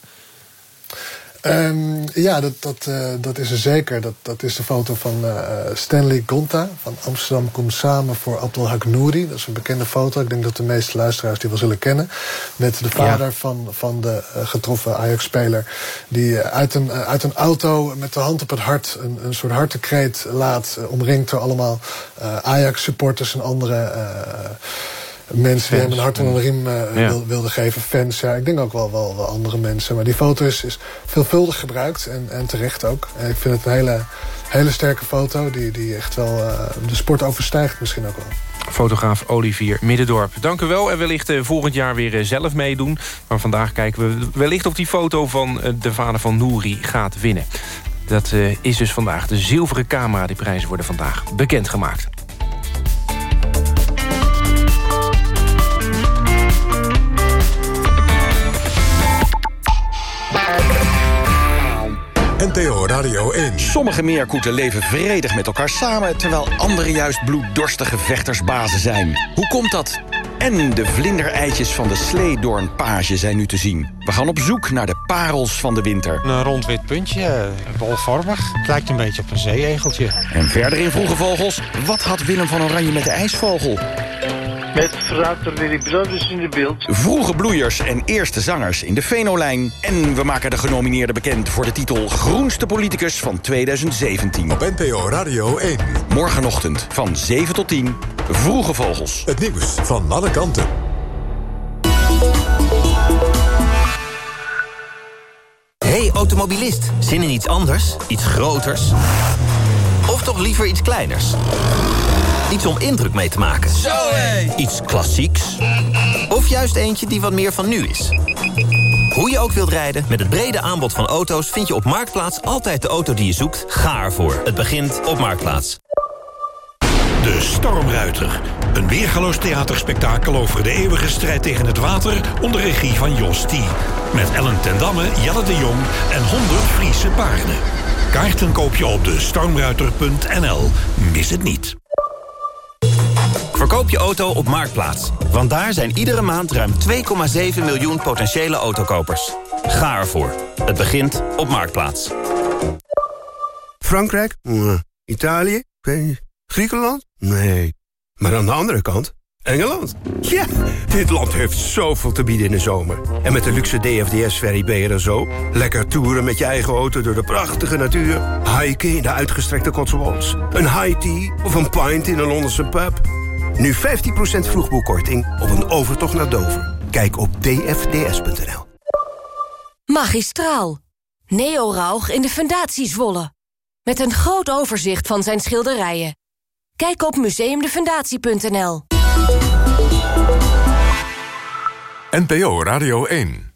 Um, ja, dat, dat, uh, dat is er zeker. Dat, dat is de foto van uh, Stanley Gonta van Amsterdam Komt Samen voor Abdelhak Nouri. Dat is een bekende foto. Ik denk dat de meeste luisteraars die wel zullen kennen. Met de vader ja. van, van de uh, getroffen Ajax-speler. Die uit, een, uit een auto met de hand op het hart een, een soort hartekreet laat. omringd door allemaal Ajax-supporters en andere mensen die hem een hart onder de riem uh, ja. wil, wilden geven. Fans, ja, ik denk ook wel, wel, wel, andere mensen. Maar die foto is, is veelvuldig gebruikt en, en terecht ook. En ik vind het een hele, hele sterke foto die, die echt wel uh, de sport overstijgt misschien ook wel. Fotograaf Olivier Middendorp. Dank u wel en wellicht uh, volgend jaar weer zelf meedoen. Maar vandaag kijken we wellicht of die foto van de vader van Nouri gaat winnen. Dat is dus vandaag de zilveren camera. Die prijzen worden vandaag bekendgemaakt. Radio 1. Sommige meerkoeten leven vredig met elkaar samen... terwijl andere juist bloeddorstige vechtersbazen zijn. Hoe komt dat? En de vlindereitjes van de sleedoornpage zijn nu te zien. We gaan op zoek naar de parels van de winter. Een rond wit puntje, bolvormig. Het lijkt een beetje op een zeeegeltje. En verder in Vroege Vogels, wat had Willem van Oranje met de ijsvogel? Met frater Willy Brothers in de beeld. Vroege bloeiers en eerste zangers in de Venolijn. En we maken de genomineerden bekend voor de titel Groenste Politicus van 2017. Op NPO Radio 1. Morgenochtend van 7 tot 10. Vroege Vogels. Het nieuws van alle kanten. Hey automobilist, zin in iets anders? Iets groters? Of toch liever iets kleiners? Iets om indruk mee te maken. Zo hé! Iets klassieks? Of juist eentje die wat meer van nu is? Hoe je ook wilt rijden, met het brede aanbod van auto's... vind je op Marktplaats altijd de auto die je zoekt. Ga ervoor. Het begint op Marktplaats. De Stormruiter. Een weergaloos theaterspektakel over de eeuwige strijd tegen het water... onder regie van Jos T. Met Ellen ten Damme, Jelle de Jong en 100 Friese paarden. Kaarten koop je op de stormruiter.nl. Mis het niet. Verkoop je auto op Marktplaats. Want daar zijn iedere maand ruim 2,7 miljoen potentiële autokopers. Ga ervoor. Het begint op Marktplaats. Frankrijk? Italië? Griekenland? Nee. Maar aan de andere kant... Engeland. Ja, dit land heeft zoveel te bieden in de zomer. En met de luxe DFDS-ferry ben je er zo. Lekker toeren met je eigen auto door de prachtige natuur. Hiken in de uitgestrekte Cotswolds. Een high tea of een pint in een Londense pub. Nu 15% vroegboekkorting op een overtocht naar Dover. Kijk op dfds.nl. Magistraal. Neo Rauch in de Fundatie Zwolle. Met een groot overzicht van zijn schilderijen. Kijk op museumdefundatie.nl. NPO Radio 1